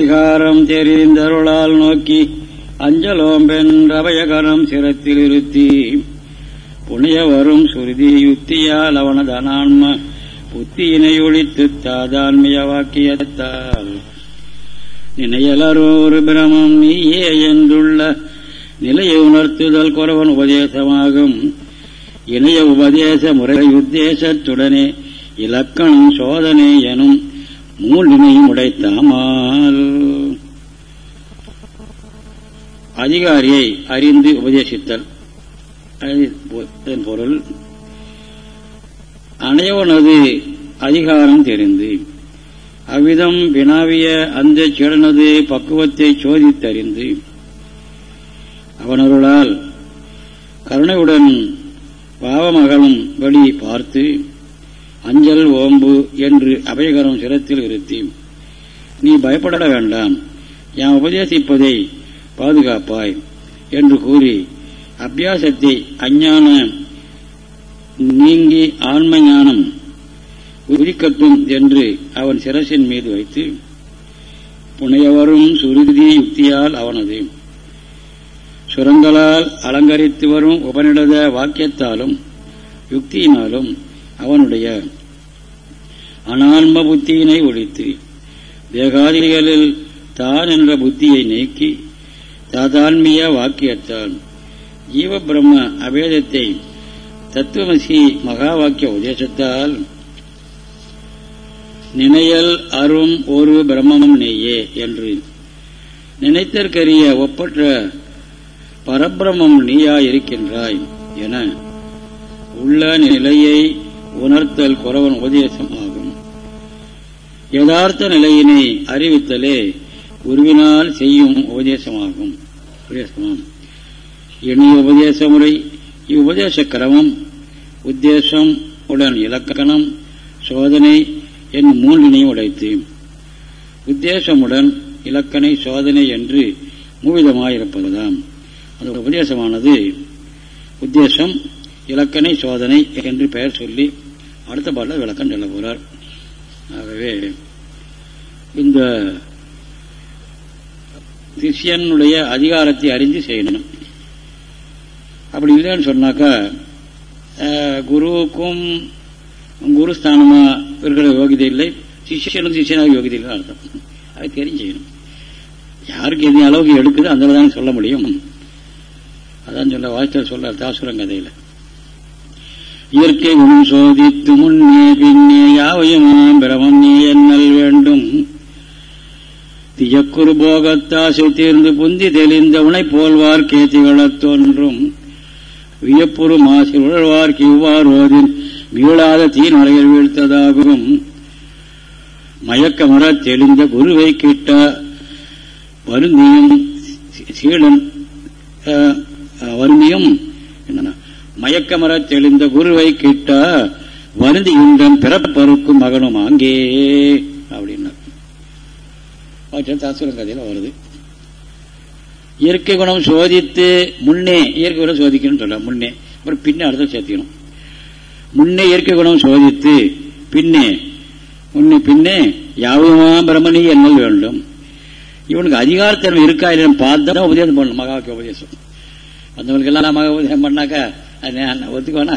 அதிகாரம் தெரிந்தருளால் நோக்கி அஞ்சலோம்பென் அபயகரம் சிரத்தில் இருத்தி. புனியவரும் சுருதி யுத்தியால் அவனது அனான்ம புத்தியினை ஒழித்து தாதான்மைய வாக்கியத்தால். நினையலரோ ஒரு பிரமம் நீயே என்றுள்ள நிலையை உணர்த்துதல் குறவன் உபதேசமாகும். இணைய உபதேச முறை உத்தேசத்துடனே இலக்கணம் சோதனை எனும் மூன்றினையும் உடைத்தாமால் அதிகாரியை அறிந்து உபதேசித்தல். பொருள் அனைவனது அதிகாரம் தெரிந்து அவ்விதம் வினாவிய அந்த சிறனது பக்குவத்தை சோதித்தறிந்து அவனருளால் கருணையுடன் பாவமகளும் வழி பார்த்து அஞ்சல் ஓம்பு என்று அபயகரம் சிரத்தில் இருத்தி நீ பயப்பட வேண்டாம். என் உபதேசிப்பதை பாதுகாப்பாய் என்று கூறி அபியாசத்தை அஞ்ஞான நீங்கி ஆன்ம ஞானம் உதிக்கட்டும் என்று அவன் சிரசின் மீது வைத்து புனையவரும் சுருதி யுக்தியால் அவனது. சுரங்களால் அலங்கரித்து வரும் உபனிடத வாக்கியத்தாலும் யுக்தியினாலும் அவனுடைய அனான்ம புத்தியினை ஒழித்து தேகாதிகளில் தான் என்ற புத்தியை நீக்கி தாதான்மிய வாக்கியத்தால் ஜீவ பிரம்ம அபேதத்தை தத்துவமசி மகா வாக்கிய உதேசத்தால் நினையல் அரும் ஒரு பிரம்மமும் நெய்யே என்று நினைத்தற்கரிய ஒப்பற்ற பரபிரமம் நீயா இருக்கின்றாய் என உள்ள நிலையை உணர்த்தல் குறவன் உபதேசம் ஆகும். யதார்த்த நிலையினை அறிவித்தலே குருவினால் செய்யும் உபதேசமாகும். உபதேசமாம். இனிய உபதேச முறை இவ்வுபதேச கிரமம் உத்தேசம் உடன் இலக்கணம் சோதனை என் மூன்றினையும் உடைத்து. உத்தேசமுடன் இலக்கணை சோதனை என்று மூவிதமாயிருப்பதுதான் அந்த உபதேசமானது. உத்தேசம் இலக்கணை சோதனை என்று பெயர் சொல்லி அடுத்த பாட்டில் விளக்கம் சொல்ல போகிறார் ஆகவே இந்த சிஷியனுடைய அதிகாரத்தை அறிந்து செய்யணும். அப்படி இல்லைன்னு சொன்னாக்கா குருவுக்கும் குருஸ்தானமாக இருக்கிற யோகிதை இல்லை சிஷியனும் சிஷியனாக யோகிதை இல்லை அர்த்தம். அதை தெரிஞ்சுக்கணும் யாருக்கு எந்த அளவுக்கு எடுக்குதோ அந்த தான் சொல்ல முடியும். அதான் சொல்ல வாய்த்தல் சொல்ற தாசுரம் கதையில் இயற்கை குணம் சோதித்து முன்னே பின்னே யாவையும் பிரமம் நீ என்னல் வேண்டும். தியக்குறு போகத்தாசை தீர்ந்து புந்தி தெளிந்த உனை போல்வார்க்கே திகழத் தோன்றும். வியப்புறு மாசில் உழல்வார்க்கு இவ்வாறோதின் மீளாத தீநரையில் வீழ்த்ததாகும். மயக்கமர தெளிந்த குருவை கிட்ட வருந்தியும் சீடன் வருந்தியும் என்னன்னா? மயக்கமர தெளிந்த குருவை கிட்ட வருந்துகின்றன் பிறப்பருக்கும் மகனும் அங்கே அப்படின்னா. தாசுரம் கதையில வருது. இயற்கை குணம் சோதித்து முன்னே இயற்கை குணம் சோதிக்கணும்னு சொல்ல முன்னே. அப்புறம் பின்னே அடுத்த சேர்த்திக்கணும். முன்னே இயற்கை குணம் சோதித்து பின்னே முன்னே பின்னே யாவுமா பிரமணி என்னல் வேண்டும். இவனுக்கு அதிகாரத்தன்மை இருக்கா இல்லைன்னு பார்த்தா உபதேசம் பண்ணணும் மகாவுக்கு உபதேசம். அந்தவனுக்கு எல்லாம் மகா உபதேசம் பண்ணாக்கா அது நான் ஒத்துக்கோனா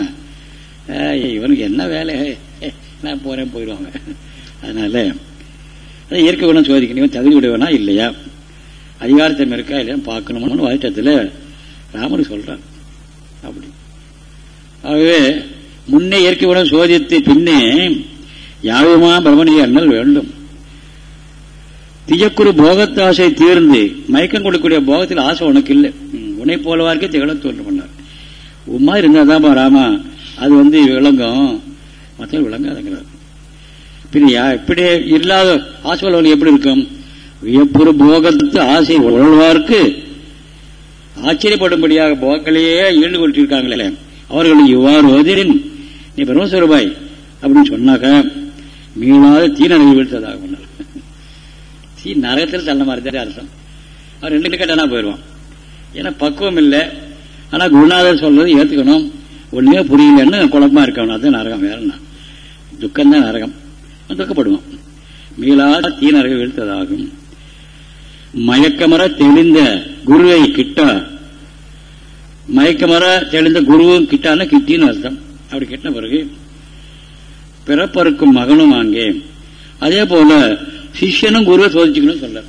இவனுக்கு என்ன வேலை? நான் போறேன் போயிடுவாங்க. அதனால இயற்கை குணம் சோதிக்கணும் இவன் தகுதி உடையவனா இல்லையா? அதிகாரத்தன்மை இருக்கா இல்லையான்னு பார்க்கணும்னு வாழ்த்தத்தில் ராமர் சொல்றான் அப்படி. ஆகவே முன்னே இயற்கை குணம் சோதித்து பின்னே யாவுமா பிரமணிய அண்ணல் வேண்டும்? தியக்குறு போகத்தாசை தீர்ந்து மயக்கம் கொடுக்கக்கூடிய போகத்தில் ஆசை உனக்கு இல்லை. உன்னை போலவாருக்கே திகழ தோன்றும். உமா இருந்தால் தான்ப்பா ராமா அது வந்து விளங்கும். மற்ற விளங்காதுங்கிறார். பிரியா இப்படி இல்லாத ஆசை எப்படி இருக்கும்? வியப்புறு போகத்து ஆசை உழல்வார்க்கு ஆச்சரியப்படும்படியாக போக்களையே ஈடு கொண்டிருக்காங்களே அவர்கள் இவ்வாறு ஓதிரின் நீ பிரம்மஸ்வரூபாய் அப்படின்னு சொன்னாக்க மீளாத தீ நரகி வீழ்த்ததாக பண்ணார் தீ நரகத்தில் தள்ள மாதிரி தான் அர்த்தம். அவர் ரெண்டு கட்டனா போயிடுவான் ஏன்னா பக்குவம் இல்லை. ஆனா குருநாதர் சொல்றது ஏத்துக்கணும். ஒண்ணுமே புரியலன்னு குழப்பமா இருக்கணும் அதுதான் நரகம் வேறண்ணா துக்கம்தான் நரகம். துக்கப்படுவோம். மீளா தீ நரகம் வீழ்த்ததாகும் மயக்கமர தெளிந்த குருவை கிட்டா? மயக்கமர தெளிந்த குருவும் கிட்டான கிட்டின்னு அர்த்தம். அப்படி கிட்ட பிறகு பிறப்பருக்கும் மகனும் அங்கே. அதே போல சிஷ்யனும் குருவை சோதிச்சுக்கணும் சொல்ல.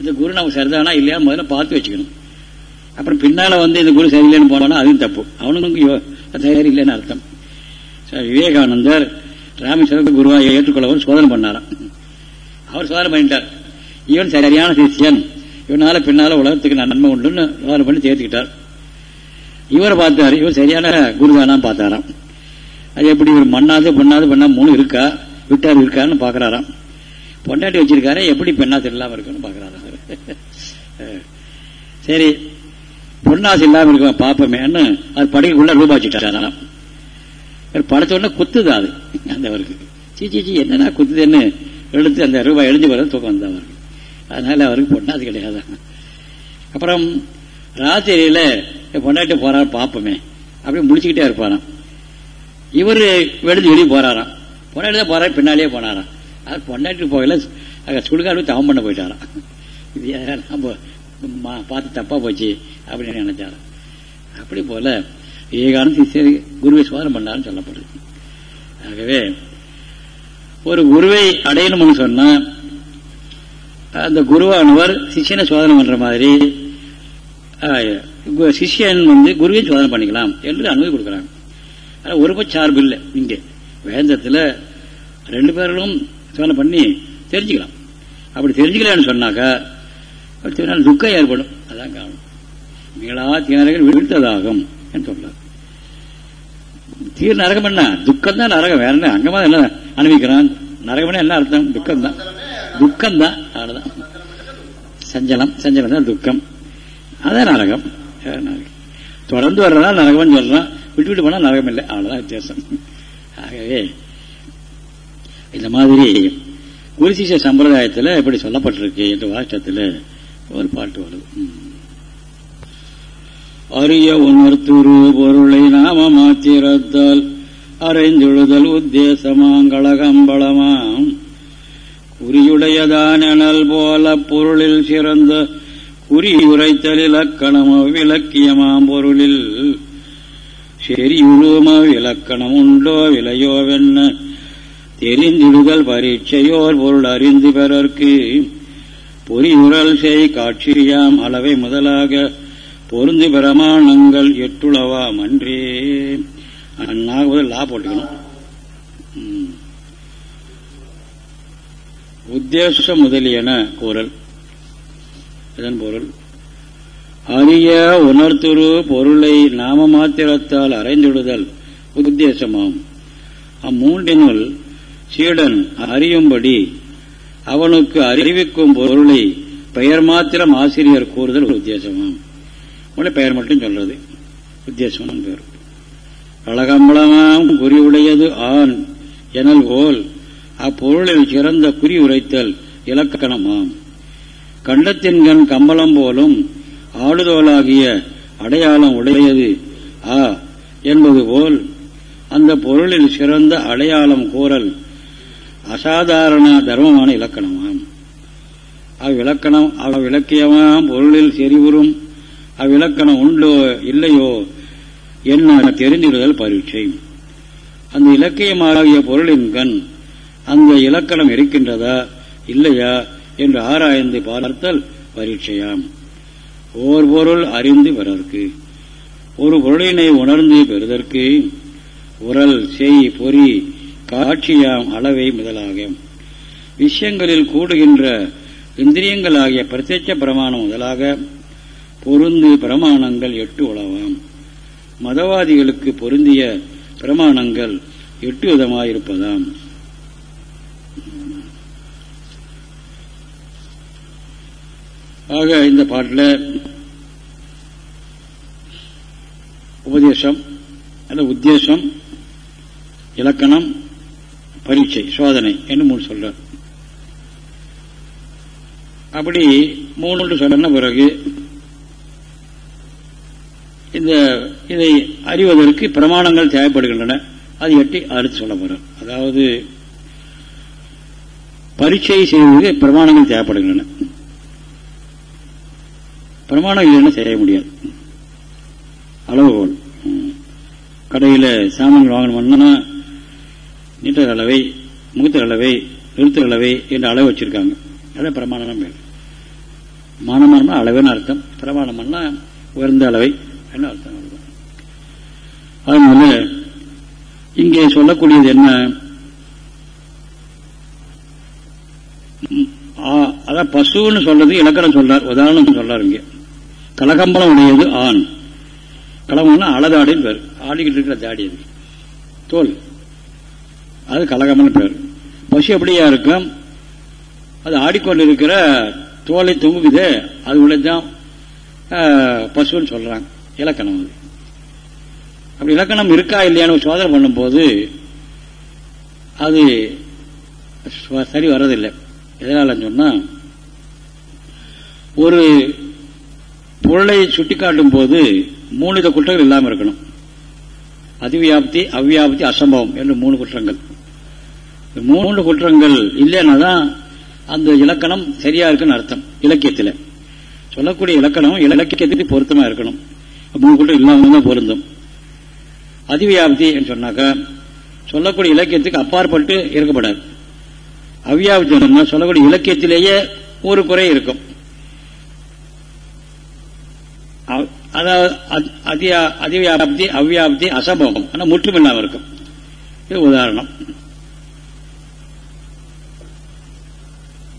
இந்த குரு நமக்கு சரிதானா இல்லையா முதல்ல பார்த்து வச்சுக்கணும். அப்புறம் பின்னால வந்து இந்த குரு சரியில்லைன்னு போனாலும் அதுவும் தப்பு. அவனுக்கு சரி அர்த்தம். விவேகானந்தர் ராமேஸ்வரத்துக்கு குருவாக ஏற்றுக்கொள்ளவர் சோதனை பண்ணாராம். அவர் சோதனை பண்ணிட்டார். இவன் சரியான சிஷியன். இவனால பின்னால உலகத்துக்கு நான் நன்மை உண்டுன்னு சோதனை பண்ணி சேர்த்துக்கிட்டார். இவரை பார்த்தாரு. இவர் சரியான குருதானா பார்த்தாராம். அது எப்படி இவர் மண்ணாது பொண்ணாது பெண்ணா மூணு இருக்கா? விட்டார் இருக்கான்னு பார்க்குறாராம். பொண்டாட்டி வச்சிருக்காரு எப்படி பெண்ணாசு இல்லாம இருக்குன்னு பார்க்குறாராம் சரி பொன்னாசு இல்லாம இருக்க பாப்பமேன்னு அது படைக்குள்ள ரூபாச்சிட்டாராம் படைச்ச குத்துது அது அந்த அவருக்கு. சீச்சி என்னன்னா குத்துதுன்னு எழுத்து அந்த ரூபாய் எழுந்து வர தூக்கம் வந்தா அவருக்கு. அதனால அவருக்கு பொண்ணாது கிடையாது. அப்புறம் ராத்திரியில பொண்டாட்டி போறாரு பாப்பமே அப்படி முடிச்சுக்கிட்டே இருப்பாராம் இவரு வெடிஞ்சு வெளியே போறாராம். பொண்டாட்டி தான் போறாரு பின்னாலேயே போனாராம். அது பொண்டாட்டி போகல சுடுகாடு தவம் பண்ண போயிட்டாராம். இது நம்ம பார்த்து தப்பா போச்சு அப்படின்னு நினைச்சாரு அப்படி போல விவேகானந்த குருவை சோதனை பண்ணாருன்னு சொல்லப்படுது. ஆகவே ஒரு குருவை அடையணும்னு சொன்னா அந்த குருவானவர் சிஷியனை சோதனை பண்ற மாதிரி சிஷியன் வந்து குருவையும் சோதனை பண்ணிக்கலாம் என்று அனுமதி கொடுக்குறாங்க. ஆனால் ஒரு சார்பு இல்லை இங்கே. வேந்தத்தில் ரெண்டு பேர்களும் சோதனை பண்ணி தெரிஞ்சுக்கலாம். அப்படி தெரிஞ்சுக்கலான்னு சொன்னாக்கா துக்கம் ஏற்படும். அதான் காரணம். மீளா தீநரகம் வீழ்த்ததாகும் என்று சொல்றார் தீர் நரகம் என்ன? துக்கம் தான் நரகம். வேற என்ன? அங்கமா என்ன அனுபவிக்கிறான்? நரகம்னா என்ன அர்த்தம்? துக்கம் தான் துக்கம் தான் அவ்வளவுதான். சஞ்சலம். சஞ்சலம் தான் துக்கம். அதான் நரகம். நரகம் தொடர்ந்து வர்றதா நரகம்னு சொல்றான். விட்டு விட்டு போனா நரகம் இல்லை. அவ்வளவுதான் வித்தியாசம். ஆகவே இந்த மாதிரி குருசிஷ சம்பிரதாயத்தில் இப்படி சொல்லப்பட்டிருக்கு. என்ற வாஷ்டத்தில் ஒரு பாட்டு வருது அரிய உணர்த்துரு பொருளை நாம மாத்திரத்தால் அரைந்துழுதல் உத்தேசமாங்களகம்பளமாம் குறியுடையதானல் போல பொருளில் சிறந்த குறியுரைத்தல் இலக்கணமோ விளக்கியமாம் பொருளில். செறியுழும விலக்கணம் உண்டோ விலையோவென்ன? தெரிந்திடுதல் பரீட்சையோர் பொருள் அறிந்து பெறற்கு பொறியுறல் செய் காட்சியாம் அளவை முதலாக பொருந்து பிரமாணங்கள் எட்டுளவா அன்றே அண்ணாவது லா போட்டுக்கணும். உத்தேசம் முதலியன கூறல். இதன் பொருள். அரிய உணர்த்துரு பொருளை நாம மாத்திரத்தால் அறைந்துடுதல் உத்தேசமாம். அம்மூன்றினுள் சீடன் அறியும்படி அவனுக்கு அறிவிக்கும் பொருளை பெயர் மாத்திரம் ஆசிரியர் கூறுதல் உத்தேசமாம் உடனே பெயர் மட்டும் சொல்றது. உத்தேசம் பேர் அழகம்பளமாம் குறி உடையது ஆண் எனல் போல் அப்பொருளில் சிறந்த குறி உரைத்தல் இலக்கணமாம். கண்டத்தின்கண் கம்பளம் போலும் ஆளுதோலாகிய அடையாளம் உடையது ஆ என்பது போல் அந்த பொருளில் சிறந்த அடையாளம் கூறல் அசாதாரண தர்மமான இலக்கணமாம். அவ்விலக்கணம் அவ்விலக்கியமாம் பொருளில் செறிவுறும். அவ்விலக்கணம் உண்டோ இல்லையோ என்ன தெரிந்திடுதல் பரீட்சை. அந்த இலக்கியமாகிய பொருளின் கண் அந்த இலக்கணம் இருக்கின்றதா இல்லையா என்று ஆராய்ந்து பார்த்தல் பரீட்சையாம். ஓர் பொருள் அறிந்து பெறற்கு ஒரு பொருளினை உணர்ந்து பெறுதற்கு உரல் செய் பொறி காட்சியாம் அளவை முதலாக விஷயங்களில் கூடுகின்ற இந்திரியங்களாகிய பிரத்யட்ச பிரமாணம் முதலாக பொருந்து பிரமாணங்கள் எட்டு உளவாம் மதவாதிகளுக்கு பொருந்திய பிரமாணங்கள் எட்டு விதமாயிருப்பதாம். ஆக இந்த பாட்டில் உபதேசம் அல்ல உத்தேசம் இலக்கணம் பரீட்சை சோதனை என்று மூணு சொல்றார். அப்படி மூணு சொன்ன பிறகு இந்த இதை அறிவதற்கு பிரமாணங்கள் தேவைப்படுகின்றன. அது எட்டி அடுத்து சொல்ல போறார். அதாவது பரீட்சை செய்வதற்கு பிரமாணங்கள் தேவைப்படுகின்றன. பிரமாணம் இல்லைன்னு செய்ய முடியாது. அளவுகோல். கடையில் சாமான்கள் வாங்கணும்னா நீட்டர் அளவை முகத்தர் அளவை நிறுத்தர் அளவை என்ற அளவு வச்சிருக்காங்க. அதான் பிரமாணம் பேர் மானமானம்னா அளவுன்னு அர்த்தம். பிரமாணம்னா உயர்ந்த அளவை என்ன அர்த்தம்? அதனால இங்கே சொல்லக்கூடியது என்ன? அதான் பசுன்னு சொல்றது இலக்கணம் சொல்றார். உதாரணம் சொல்றாரு இங்க. கலகம்பலம் உடையது ஆண். கலகம்னா அளதாடின்னு பேர். ஆடிக்கிட்டு இருக்கிற தாடி அது. தோல். அது கலகமான பேர். பசு எப்படியா இருக்கும்? அது ஆடிக்கொண்டு இருக்கிற தோலை தொங்குது அது உள்ளதான் பசுன்னு சொல்றாங்க. இலக்கணம் அது. அப்படி இலக்கணம் இருக்கா இல்லையான்னு சோதனை பண்ணும்போது அது சரி வர்றதில்லை. எதனாலன்னு சொன்னா ஒரு பொருளை சுட்டிக்காட்டும் போது மூணு வித குற்றங்கள் இல்லாமல் இருக்கணும். அதிவியாப்தி அவ்வியாப்தி அசம்பவம் என்று மூணு குற்றங்கள். மூன்று குற்றங்கள் இல்லைன்னா தான் அந்த இலக்கணம் சரியா இருக்குன்னு அர்த்தம் இலக்கியத்தில். சொல்லக்கூடிய இலக்கணம் இலக்கியத்துக்கு பொருத்தமா இருக்கணும். மூணு குற்றம் இல்லாமல் தான் பொருந்தும். அதிவியாப்தி என்று சொன்னாக்கா சொல்லக்கூடிய இலக்கியத்துக்கு அப்பாற்பட்டு இருக்கப்படாது. அவ்வியாப்தி சொன்னா சொல்லக்கூடிய இலக்கியத்திலேயே ஒரு குறை இருக்கும். அதாவது அத்- அதி- அதிவியாப்தி அவ்வியாப்தி அசம்பவம் ஆனா முற்றும் இல்லாமல் இருக்கும். இது உதாரணம்.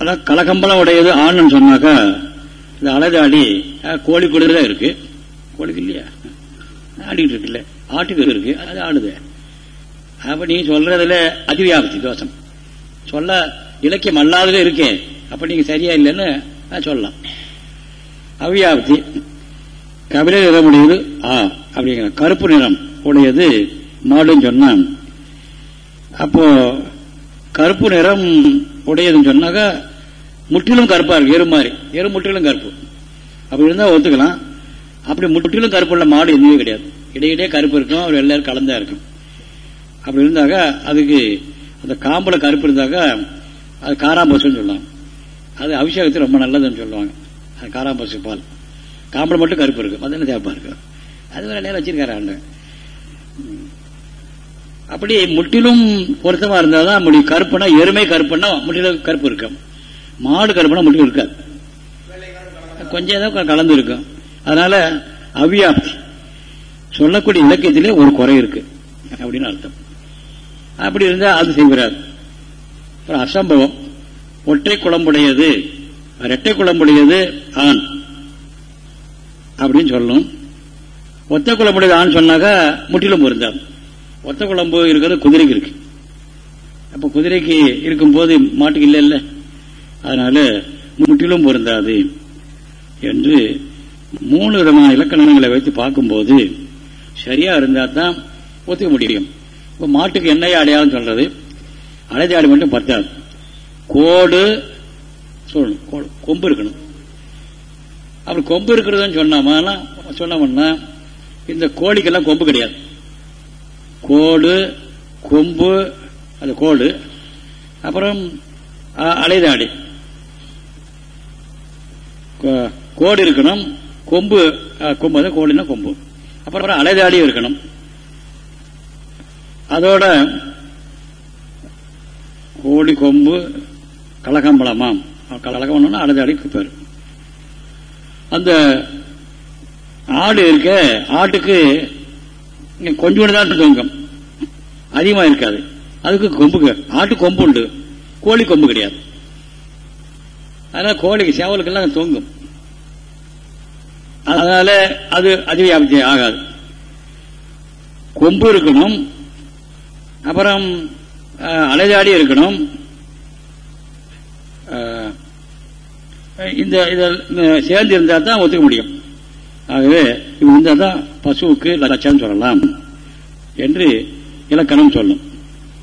அதான் கலகம்பலம் உடையது ஆண்னு சொன்னாக்கா இந்த அலதாடி அஹ், கோழி குடிதான் இருக்கு. கோழிக்கு இல்லையா? ஆடிக்கிட்டு இருக்குல்ல ஆட்டுக்கு இருக்கு. அது ஆடுது. அப்ப நீங்க சொல்றதுல அதிவியாபத்தி தோஷம். சொல்ல இலக்கியம் அல்லாதது இருக்கே. அப்ப நீங்க சரியா இல்லைன்னு சொல்லலாம். அவியாபத்தி. கபில நிறம் உடையது ஆ அப்படிங்கிற கருப்பு நிறம் உடையது மாடுன்னு சொன்னான். அப்போ கருப்பு நிறம் உடையதுன்னு சொன்னாக்கா முற்றிலும் கருப்பாக இருக்கும் எரு மாதிரி. எரு முற்றிலும் கருப்பு. அப்படி இருந்தால் ஒத்துக்கலாம். அப்படி முற்றிலும் கருப்பு உள்ள மாடு எதுவுமே கிடையாது. இடையிடையே கருப்பு இருக்கும் அவர் எல்லாரும் கலந்தா இருக்கும். அப்படி இருந்தாக்கா அதுக்கு அந்த காம்புல கருப்பு இருந்தாக்கா அது காராம்பசுன்னு சொல்லலாம் அது அபிஷேகத்துக்கு ரொம்ப நல்லதுன்னு சொல்லுவாங்க. அது காராம்பசு பால். காம்புல மட்டும் கருப்பு இருக்கும். அது என்ன தேவைப்பா இருக்கும். அது ஒரு நேரம் வச்சிருக்காரு ஆண்டு அப்படி முற்றிலும் பொருத்தமா இருந்தாதான் முடியும் கருப்புனா எருமை கருப்புன்னா முற்றிலும் கருப்பு இருக்கும். மாடு கருப்புனா மட்டும் இருக்காது கொஞ்சம் ஏதோ கலந்து இருக்கும் அதனால அவ்வியாப்தி சொல்லக்கூடிய இலக்கியத்திலே ஒரு குறை இருக்கு அப்படின்னு அர்த்தம். அப்படி இருந்தா அது செய்கிறார். அப்புறம் அசம்பவம். ஒற்றை குழம்புடையது ரெட்டை குழம்புடையது ஆண் அப்படின்னு சொல்லணும். ஒத்த குழம்புடையது ஆண் சொன்னாக்கா முற்றிலும் இருந்தார் ஒத்த குழம்பு இருக்கிறது குதிரைக்கு இருக்கு. அப்ப குதிரைக்கு இருக்கும்போது மாட்டுக்கு இல்லை இல்லை அதனால முற்றிலும் பொருந்தாது என்று மூணு விதமான இலக்கணங்களை வைத்து பார்க்கும்போது சரியா இருந்தால் தான் ஒத்துக்க முடியும். இப்போ மாட்டுக்கு என்னைய அடையாளம் சொல்றது? அடையாளி மட்டும் பத்தாது. கோடு சொல்லணும். கொம்பு இருக்கணும். அப்படி கொம்பு இருக்கிறதுன்னு சொன்னாமா சொன்னோம்னா இந்த கோழிக்கெல்லாம் கொம்பு கிடையாது. கோடு கொம்பு அது கோடு அப்புறம் அலைதாடி. கோடு இருக்கணும். கொம்பு கொம்பு அது கோடுனா கொம்பு. அப்புறம் அலைதாடியும் இருக்கணும். அதோட கோடி கொம்பு கலகம்பளமாம் கலகம்பளம்னா அலைதாடிக்கு பேர் அந்த ஆடு இருக்க ஆட்டுக்கு கொஞ்சோண்டு தான் தொங்கும். அதிகமா இருக்காது. அதுக்கு கொம்பு ஆட்டு கொம்பு உண்டு கோழி கொம்பு கிடையாது. அதனால கோழிக்கு சேவலுக்கெல்லாம் தொங்கும். அதனால அது அதிவியாபத்தி ஆகாது. கொம்பு இருக்கணும் அப்புறம் அலைதாடி இருக்கணும். இந்த இதில் சேர்ந்து இருந்தா தான் ஒத்துக்க முடியும். ஆகவே இவங்க இருந்தால் தான் பசுவுக்கு லட்சம் சொல்லலாம் என்று இலக்கணம் சொல்லும்.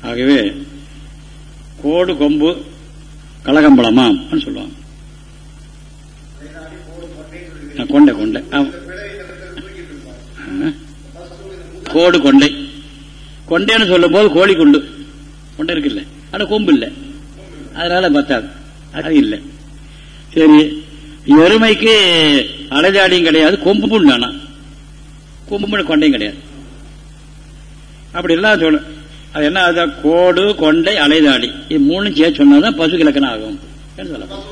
ஆகவே கோடு கொம்பு கலகம்பளமாம் சொல்லுவாங்க. ஆ, கொண்டை கொண்டை. கோடு கொண்டை. கொண்டைன்னு சொல்லும் போது கோழி குண்டு. கொண்டை இருக்குல்ல. ஆனா கொம்பு இல்லை. அதனால பத்தாது. அது இல்லை. சரி. எருமைக்கு அலைதாடியும் கிடையாது கொம்பும் கொம்பு கொம்பும் கொண்டையும் கிடையாது. அப்படி எல்லாம் சொல்லணும் அது என்ன ஆகுது? கோடு கொண்டை அலைதாடி. இது மூணு சேர்த்து சொன்னாதான் பசு இலக்கணம் ஆகும். சொல்லப்படும்.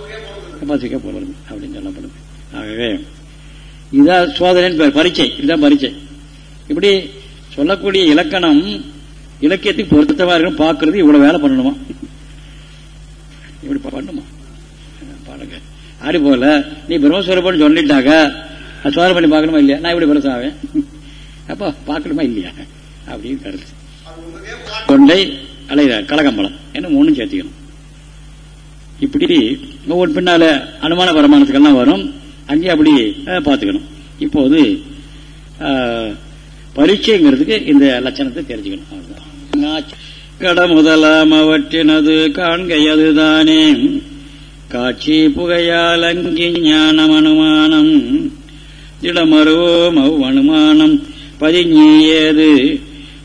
பசுக்கே போடுறது அப்படின்னு சொல்லப்படுது ஆகவே இதான் சோதனை பரீட்சை. இதுதான் பரீட்சை. இப்படி சொல்லக்கூடிய இலக்கணம் இலக்கியத்துக்கு பொருத்தமாக இருக்கும் பார்க்கறது இவ்வளவு வேலை பண்ணணுமா? இப்படி பண்ணுமா பாருங்க. அது போல நீ பிரம்மஸ்வரப்பன்னு சொல்லிட்டாக்க சோதனை பண்ணி பார்க்கணுமா இல்லையா? நான் இப்படி பெருசாவேன். அப்போ பார்க்கணுமா இல்லையா? அப்படின்னு கருத்து. கொண்டை அலைத கலகம்பளம். என்ன மூணும் சேர்த்திக்கணும். இப்படி ஒவ்வொரு பின்னால அனுமான வருமானத்துக்கெல்லாம் வரும். அங்கே அப்படி பார்த்துக்கணும். இப்போது பரீட்சைங்கிறதுக்கு இந்த லட்சணத்தை தெரிஞ்சுக்கணும். கட முதலாம் அவற்றினது காண்கையதுதானே காட்சி புகையால் அங்கி ஞானம் அனுமானம். திடமருவோம் அவ் அனுமானம். பதிஞேது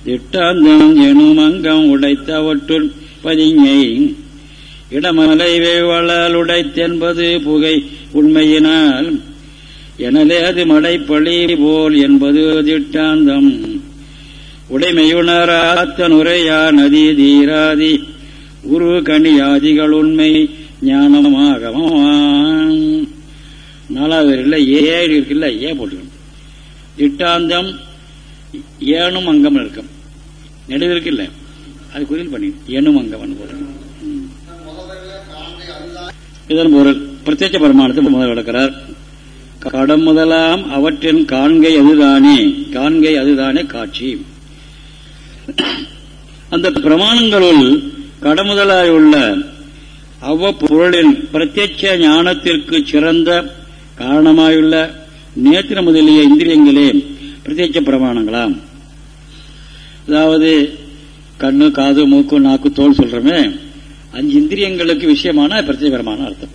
திட்டாந்தம் எனும் அங்கம் உடைத்தவற்றுள் பதிஞை இடமலை வேவளால் உடைத்தென்பது புகை உண்மையினால் எனவே அது மடைப்பழி போல் என்பது திட்டாந்தம். உடைமையுணராத்தன் உரையா நதி தீராதி உரு கனியாதிகள் உண்மை ஞானமாக நாலாவது இல்லை ஏழு இருக்குல்ல ஏ போட்டுக்கணும். திட்டாந்தம் ஏனும் அங்கம் இருக்கும் நெடுவு இருக்குல்ல அது குதில் பண்ணி எண்ணும் அங்கவன் போட்டுக்கணும் இதன் பொருள் பிரத்யட்ச பரமானத்தை முதல் விளக்கிறார் கடம் முதலாம் அவற்றின் காண்கை அதுதானே காண்கை அதுதானே காட்சி. அந்த பிரமாணங்களுள் கடமுதலாய் உள்ள அவ்வப்பொருளின் பிரத்யட்ச ஞானத்திற்கு சிறந்த காரணமாயுள்ள நேத்திர முதலிய இந்திரியங்களே பிரத்யட்ச பிரமாணங்களாம். அதாவது கண்ணு காது மூக்கு நாக்கு தோல் சொல்றமே அஞ்சு இந்திரியங்களுக்கு விஷயமான பிரத்யேகரமான அர்த்தம்.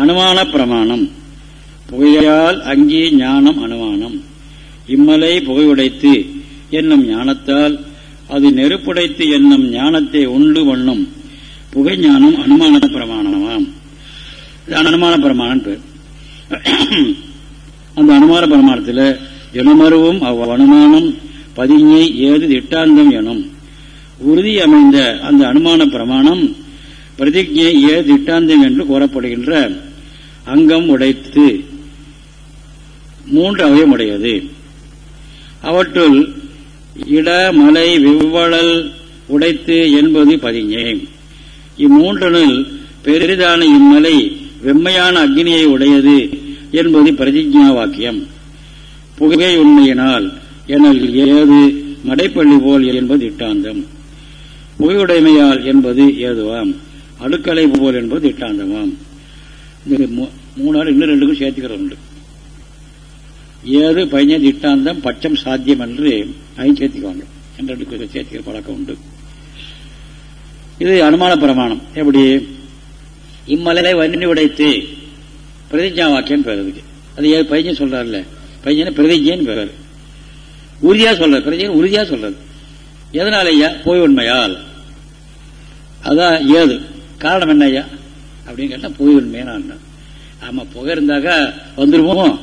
அனுமான பிரமாணம். புகையால் அங்கே ஞானம் அனுமானம். இம்மலை புகையுடைத்து என்னும் ஞானத்தால் அது நெருப்புடைத்து என்னும் ஞானத்தை உண்டு வண்ணும் புகை ஞானம் அனுமான பிரமாணமாம். அனுமான பிரமாணம் பேர். அந்த அனுமான பிரமாணத்தில் ஜனமருவும் அவ்வனுமானம் பதிஞை ஏது திட்டாந்தம் எனும். உறுதி அமைந்த அந்த அனுமான பிரமாணம் பிரதிஜை ஏது திட்டாந்தம் என்று கூறப்படுகின்ற அங்கம் உடைத்து மூன்று அவயம் உடையது அவற்றுள் இட மலை விவ்வளல் உடைத்து என்பது பதிஞை இம்மூன்றனில் பெரிதான இம்மலை வெம்மையான அக்னியை உடையது என்பது பிரதிஜா வாக்கியம் புகையுண்மையினால் எனல் ஏது மடைப்பள்ளி போல் என்பது இட்டாந்தம். புகையுடைமையால் என்பது ஏதுவாம். அடுக்கலை போல் என்பது இட்டாந்தமாம். மூணாறு இன்னும் ரெண்டுக்கும் சேர்த்துக்கிறது உண்டு ஏது பையன் திட்டாந்தம் பட்சம் சாத்தியம் என்று அதையும் சேர்த்துக்குவாங்க ரெண்டு சேர்த்துக்கிற பழக்கம் உண்டு. இது அனுமான பிரமாணம். எப்படி? இம்மலை வன்னி உடைத்து பிரதிஜா வாக்கியம் பெறுறதுக்கு அது ஏது பையன் சொல்றாருல்ல பையனை பிரதிஜைன்னு பெறாரு உறுதியா சொல்றது பிரதிஜை உறுதியா சொல்றது எதனால ஐயா போய் உண்மையால் அதான் ஏது? காரணம் என்ன ஐயா அப்படின்னு கேட்டா போய் உண்மையான ஆமா புகை இருந்தாக்கா வந்துருவோம்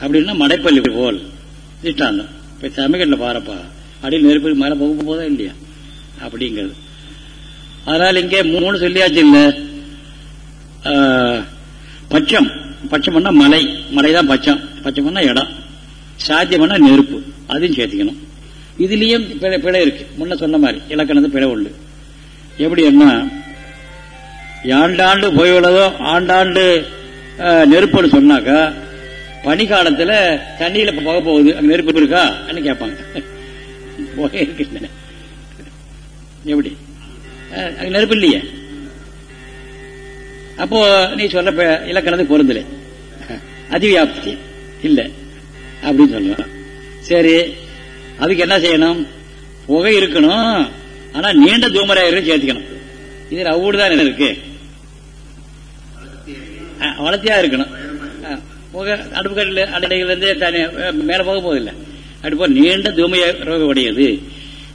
அப்படின்னா மடைப்பள்ளி போல். திட்டாந்தம். இப்ப சமைக்கல பாருப்பா. அடியில் நெருப்பு மேலே போக போதா இல்லையா? அப்படிங்கிறது. அதனால இங்கே மூணு சொல்லியாச்சு இல்ல. பச்சம் பச்சம் பண்ணா மலை. மலை தான் பச்சம். பச்சம் பண்ணா இடம். சாத்தியம் பண்ணா நெருப்பு. அதையும் சேர்த்துக்கணும். இதுலயும் பிழை பிழை இருக்கு. முன்ன சொன்ன மாதிரி. இலக்கணத்து பிழை உண்டு. எப்படி என்ன ஆண்டாண்டு போய் உள்ளதோ ஆண்டாண்டு நெருப்புன்னு சொன்னாக்கா பனிக்காலத்துல தண்ணியில போக போகுது. அங்க நெருப்பு இருக்கா? கேட்பாங்க. போக இருக்கு எப்படி? அங்க நெருப்பு இல்லையே. அப்போ நீ சொல்ற இலக்கணத்துக்கு பொருந்தல அதிவியாப்தி. இல்ல. அப்படின்னு சொல்லலாம் சரி அதுக்கு என்ன செய்யணும்? புகை இருக்கணும். ஆனா நீண்ட தூமராயிரம் சேர்த்துக்கணும். இது அவ்வளவு தான் இருக்கு. வளர்த்தியா இருக்கணும். புகை அடுப்பு கட்டில் அடையிலிருந்து தனி மேல போக போதில்லை அப்படி போ நீண்ட தூமைய உடையது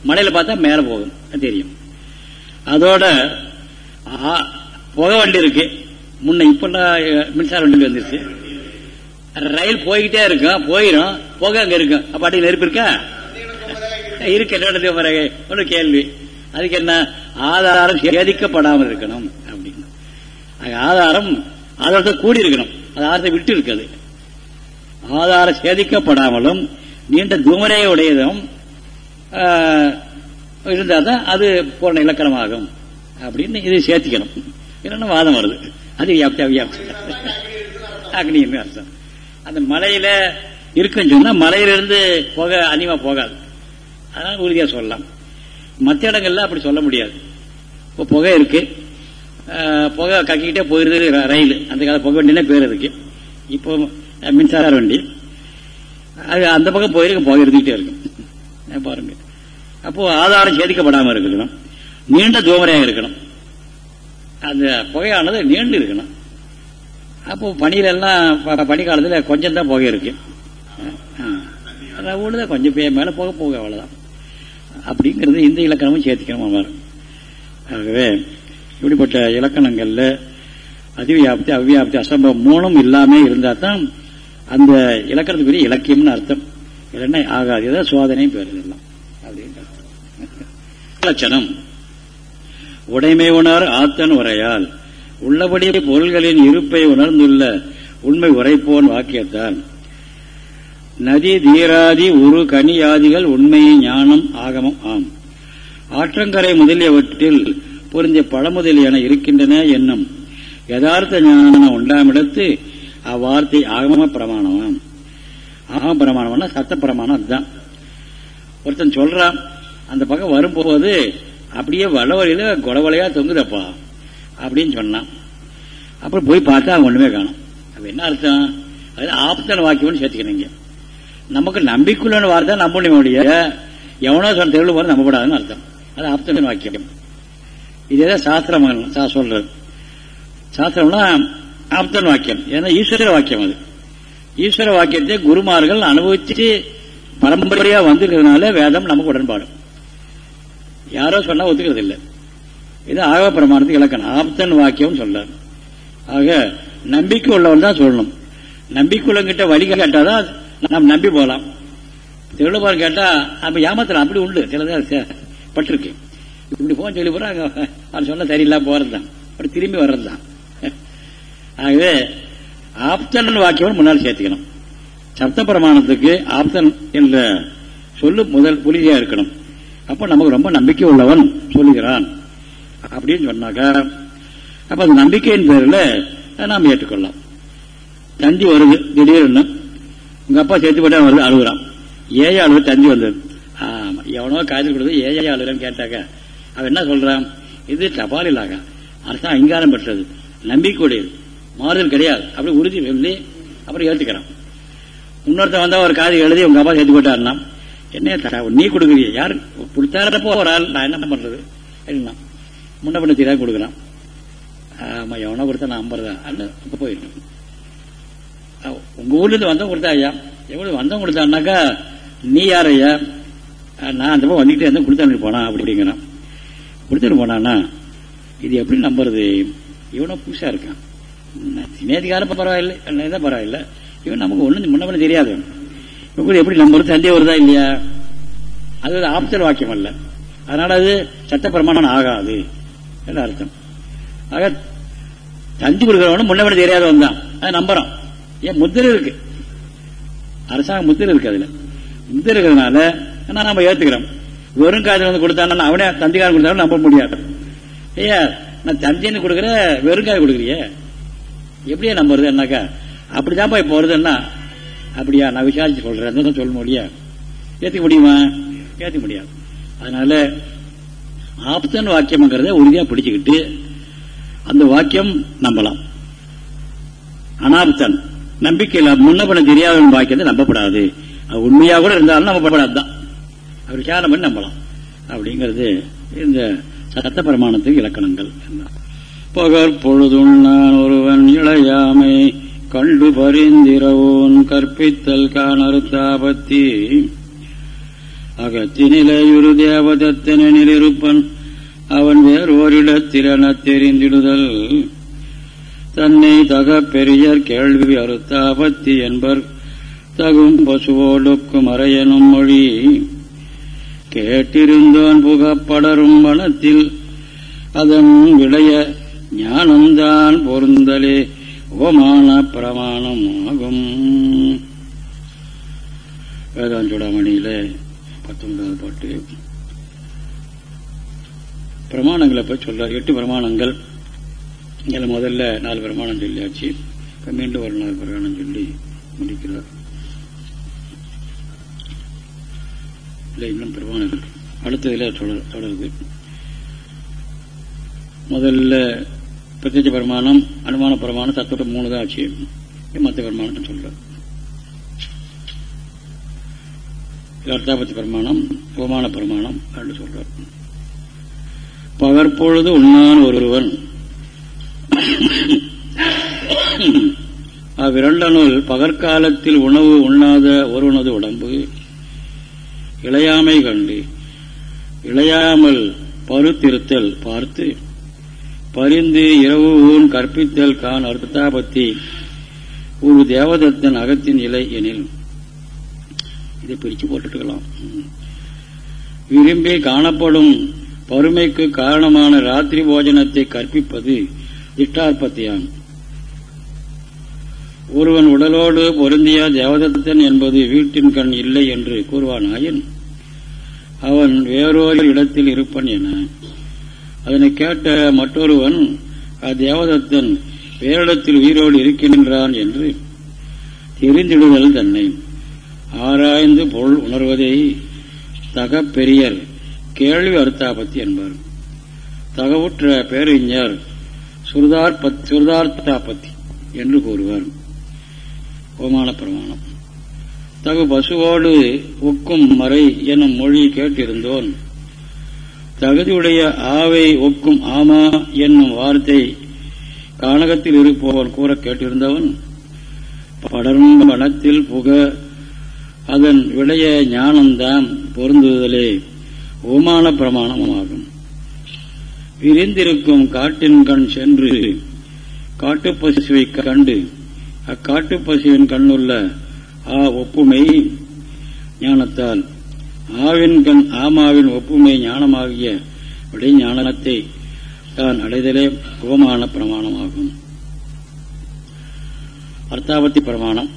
மலையில பார்த்தா மேல போகும். தெரியும். அதோட புகை வண்டி இருக்கு. முன்ன இப்பெல்லாம் மின்சார வண்டி வந்துருச்சு. ரயில் போய்கிட்டே இருக்கும் போயிடும் புகை அங்க இருக்கும் அப்ப அடி நெருப்பு இருக்கா? இருக்கு. என்னோட பிறகு ஒரு கேள்வி. அதுக்கு என்ன? ஆதாரம் சேதிக்கப்படாமல் இருக்கணும் அப்படின்னு. ஆதாரம் ஆதாரத்தை கூடி இருக்கணும் அது ஆதாரத்தை விட்டு இருக்காது ஆதாரம் சேதிக்கப்படாமலும் நீண்ட தூமரே உடையதும் இருந்தால் தான் அது பூர்ண இலக்கணமாகும். அப்படின்னு இதை சேர்த்திக்கணும். இல்லைன்னா வாதம் வருது? அது வியாப்தி அவ்வியாப்தி அர்த்தம். அந்த மலையில இருக்குன்னு சொன்னா மலையிலிருந்து போக அதிகமா போகாது. அதனால உறுதியா சொல்லலாம். மற்ற இடங்கள்ல அப்படி சொல்ல முடியாது. இப்போ புகை இருக்கு. புகை கக்கிக்கிட்டே போயிருது ரயில். அந்த கால புகை வண்டினே பேர் இருக்கு இப்போ மின்சார வண்டி. அது அந்த பக்கம் போயிருக்கு புகை இருந்துகிட்டே இருக்கும் பாருங்க. அப்போ ஆதாரம் சேதிக்கப்படாம இருக்கணும். நீண்ட தூமரையாக இருக்கணும். அந்த புகையானது நீண்டு இருக்கணும். அப்போ பனியிலெல்லாம் பனிக்காலத்தில் கொஞ்சம் தான் புகை இருக்கு. தான் கொஞ்சம் பேர் மேலே போக போக அவ்வளோதான் அப்படிங்கிறது இந்த இலக்கணமும் சேர்த்துக்கணும் அவர் ஆகவே இப்படிப்பட்ட இலக்கணங்கள்ல அதிவியாப்தி அவ்வியாப்தி அசம்பவம் மூணும் இல்லாமல் இருந்தால் தான் அந்த இலக்கணத்துக்குரிய இலக்கியம்னு அர்த்தம். இல்லைன்னா ஆகாது. ஏதாவது சோதனையும் பேர் இதெல்லாம் அப்படின்னு லட்சணம் உடைமை உணர் ஆத்தன் உரையால். உள்ளபடி பொருள்களின் இருப்பை உணர்ந்துள்ள உண்மை உரைப்போன் வாக்கியத்தால். நதி தீராதி உரு கனியாதிகள் உண்மையை ஞானம் ஆகமம் ஆம். ஆற்றங்கரை முதலியவற்றில் பொருந்திய பழமுதலியன இருக்கின்றன என்னும் யதார்த்த ஞானம் உண்டாமிடத்து அவ்வார்த்தை ஆகம பிரமாணமாம். ஆகம பிரமாணம்னா சத்த பிரமாணம் அதுதான். ஒருத்தன் சொல்றான் அந்த பக்கம் வரும்போது அப்படியே வளவழியில கொடவலையா தொங்குதப்பா அப்படின்னு சொன்னான். அப்புறம் போய் பார்த்தா அவன் ஒன்றுமே காணும். அப்போ என்ன அர்த்தம்? அது ஆப்தன வாக்கியம்னு சேர்த்துக்கிறீங்க நமக்கு நம்பிக்கையுள்ள வார்த்தை நம்ப முடிய எவனோ சொன்ன தெருவில் போகிற நம்பப்படாதுன்னு அர்த்தம். அது ஆப்தன வாக்கியம். இதேதான் சாஸ்திரம் சொல்றது. சாஸ்திரம்னா ஆப்தன் வாக்கியம். ஏன்னா ஈஸ்வர வாக்கியம் அது. ஈஸ்வர வாக்கியத்தை குருமார்கள் அனுபவிச்சு பரம்பரையா வந்திருக்கிறதுனால வேதம் நமக்கு உடன்பாடும் யாரோ சொன்னா ஒத்துக்கிறது இல்லை. இது ஆக பிரமாணத்துக்கு இலக்கணம். ஆப்தன் வாக்கியம் சொல்றார். ஆக நம்பிக்கை உள்ளவன் தான் சொல்லணும். நம்பிக்கை உள்ளவங்கிட்ட வழி கேட்டாதான் நம்ம நம்பி போகலாம். திருவிழப்பார் கேட்டா அப்ப ஏமாத்தலாம். அப்படி உண்டு. சிலதான் பட்டிருக்கு. இப்படி போக சொல்லி போறாங்க அவர் சொன்ன சரியில்லாம போறதுதான். அப்படி திரும்பி வர்றது தான் ஆகவே ஆப்தன் வாக்கியம் முன்னால் சேர்த்துக்கணும். சப்த பிரமாணத்துக்கு ஆப்தன் என்ற சொல்லு முதல் புலிதியா இருக்கணும். அப்ப நமக்கு ரொம்ப நம்பிக்கை உள்ளவன் சொல்லுகிறான். அப்படின்னு சொன்னாக்கா அப்ப அந்த நம்பிக்கையின் பேரில் நாம் ஏற்றுக்கொள்ளலாம். தந்தி வருது திடீர்னு உங்க அப்பா சேர்த்து போட்டா வருது அழுகுறான். ஏழை அழுகு தந்தி வந்தது. ஆமா எவனோ காய்ச்சல் கொடுத்து ஏழை அழுகுறான்னு கேட்டாக்க அவன் என்ன சொல்றான்? இது தபால் இல்லாக அரசாங்கம் அங்கீகாரம் பெற்றது. நம்பிக்கையுடையது மாறுதல் கிடையாது. அப்படி உறுதி சொல்லி அப்புறம் ஏற்றுக்கிறான் இன்னொருத்த வந்தா ஒரு காதி எழுதி உங்க அப்பா சேர்த்து போட்டாருன்னா என்ன நீ கொடுக்குறிய யார்? கொடுத்தாரப்போ ஒரு ஆள் நான் என்ன பண்றது? என்ன? முன்ன பண்ண தெரியாது கொடுக்குறான். ஆமா எவனோ கொடுத்தா நான் ஐம்பது தான் போயிடும் உங்க ஊர்ல இருந்து வந்தவன் கொடுத்தா ஐயா? எவ்வளவு வந்தவங்க கொடுத்தான்னாக்கா நீ யார் ஐயா? நான் அந்த பக்கம் வந்துகிட்டே இருந்தா கொடுத்தாண்டு போனா அப்படிங்கிறான் கொடுத்துட்டு போனான்னா இது எப்படி நம்புறது? இவனோ புதுசா இருக்கான். நேற்றுக்கார பரவாயில்லை தான் பரவாயில்ல. இவன் நமக்கு ஒண்ணு முன்ன பண்ண தெரியாது. உங்களுக்கு எப்படி நம்புறது சந்தேகம் வருதா இல்லையா? அது ஒரு ஆப்சல் வாக்கியம் அல்ல. அதனால அது சட்டப்பிரமாணம் ஆகாது. என்ன அர்த்தம்? ஆக தந்தி கொடுக்கிறவனும் முன்னவன தெரியாதவன் தான். அதை நம்புறோம். ஏன் முத்திரை இருக்கு? அரசாங்கம் முத்திரை இருக்கு அதுல. முத்திரை இருக்கிறதுனால நம்ம ஏத்துக்கிறோம். வெறும் காய்ச்சல் வந்து கொடுத்தானா அவனே தந்திக்காரன் கொடுத்தாலும் நம்ப முடியாது. ஐயா நான் தந்தின்னு கொடுக்குற வெறும் காய் கொடுக்குறிய? எப்படியா நம்புறது என்னக்கா? அப்படிதான் இப்ப வருதுன்னா அப்படியா? நான் விசாரிச்சு சொல்றேன். சொல்ல முடியா? ஏத்துக்க முடியுமா? ஏத்துக்க முடியாது. அதனால ஆப்தன் வாக்கியம்ங்கிறத உறுதியாக பிடிச்சுக்கிட்டு அந்த வாக்கியம் நம்பலாம். அனாப்தன் நம்பிக்கையில் முன்ன பண்ண தெரியாத வாக்கியத்தை நம்பப்படாது. அது உண்மையா கூட இருந்தாலும் நம்பப்படாது தான். அவர் விசாரம் பண்ணி நம்பலாம். அப்படிங்கிறது இந்த சத்த பிரமாணத்துக்கு இலக்கணங்கள். பகற் பொழுதுண்ணான் ஒருவன் இளையாமை கண்டு பரிந்திரவோன் கற்பித்தல் காணறுத்தாபத்தி. அகத்தினிலையுரு தேவதத்தனில் இருப்பன் அவன் வேறோரிடத்திறன தெரிந்திடுதல். தன்னை தக பெரியர் கேள்வி அறுத்தாபத்தி என்பர் தகும் பசுவோடுக்கும் அறையனும் மொழி. கேட்டிருந்தோன் புகப்படரும் வனத்தில் அதன் விளைய ஞானம்தான் பொருந்தலே. ஓமான பிரமாணம் ஆகும் வேதாஞ்சூடாமணியில பத்தொன்பதாவது பாட்டு. பிரமாணங்களை போய் சொல்றார். எட்டு பிரமாணங்கள். இதில் முதல்ல நாலு பிரமாணம் சொல்லியாச்சு. இப்போ மீண்டும் ஒரு நாலு பிரமாணம் சொல்லி முடிக்கிறார். இல்லை இன்னும் பிரமாணம் இருக்கு அடுத்ததுல தொடர் தொடருது. முதல்ல பிரத்யட்ச பிரமாணம் அனுமான பிரமாணம் தத்துவ மூணு தான் ஆச்சு மற்ற பிரமாணம் சொல்ற அர்த்தாபத்தி பிரமாணம் உபமான பிரமாணம் என்று சொல்றார் பகற்பொழுது உண்ணான் ஒருவன். அவ்விரண்டனுள் பகற்காலத்தில் உணவு உண்ணாத ஒருவனது உடம்பு இளையாமை கண்டு இளையாமல் பருத்திருத்தல் பார்த்து பரிந்து இரவு ஊன் கற்பித்தல் கான் அர்த்தாபத்தி ஒரு தேவதத்தன் அகத்தின் இலை எனில். இதை பிரித்து போட்டுக்கலாம் விரும்பி காணப்படும் பருமைக்கு காரணமான ராத்திரி போஜனத்தை கற்பிப்பது திஷ்டார்பத்தியான். ஒருவன் உடலோடு பொருந்திய தேவதத்தன் என்பது வீட்டின் கண் இல்லை என்று கூறுவானாயின். அவன் வேறொரு இடத்தில் இருப்பன் என. அதனை கேட்ட மற்றொருவன் அத்தேவதத்தன் வேறிடத்தில் உயிரோடு இருக்கின்றான் என்று தெரிந்திடுதல் தன்னை. ஆராய்ந்து பொருள் உணர்வதை தகப்பெரியர் கேள்வி அர்த்தாபத்தி என்பார். தகவுற்ற பேரறிஞர் சுருதார்த்தாபத்தி என்று கூறுவார். ஓமான பிரமாணம். தகு பசுவோடு உக்கும் மறை எனும் மொழி கேட்டிருந்தோன். தகுதியுடைய ஆவை ஒக்கும் ஆமா என்னும் வார்த்தை கானகத்தில் இருப்பவன் கூற கேட்டிருந்தவன். படரும் வனத்தில் புக அதன் விடைய ஞானம்தான் பொருந்துதலே. ஓமான பிரமாணமாகும். விரிந்திருக்கும் காட்டின் கண் சென்று காட்டுப்பசுவை கண்டு அக்காட்டுப்பசுவின் கண்ணுள்ள ஆ ஒப்புமை ஞானத்தால் ஆவின் கண் ஆமாவின் ஒப்புமை ஞானமாகிய விடைஞானத்தை தான் அடைதலே கோமான பிரமாணமாகும். அர்த்தாபத்தி பிரமாணம்.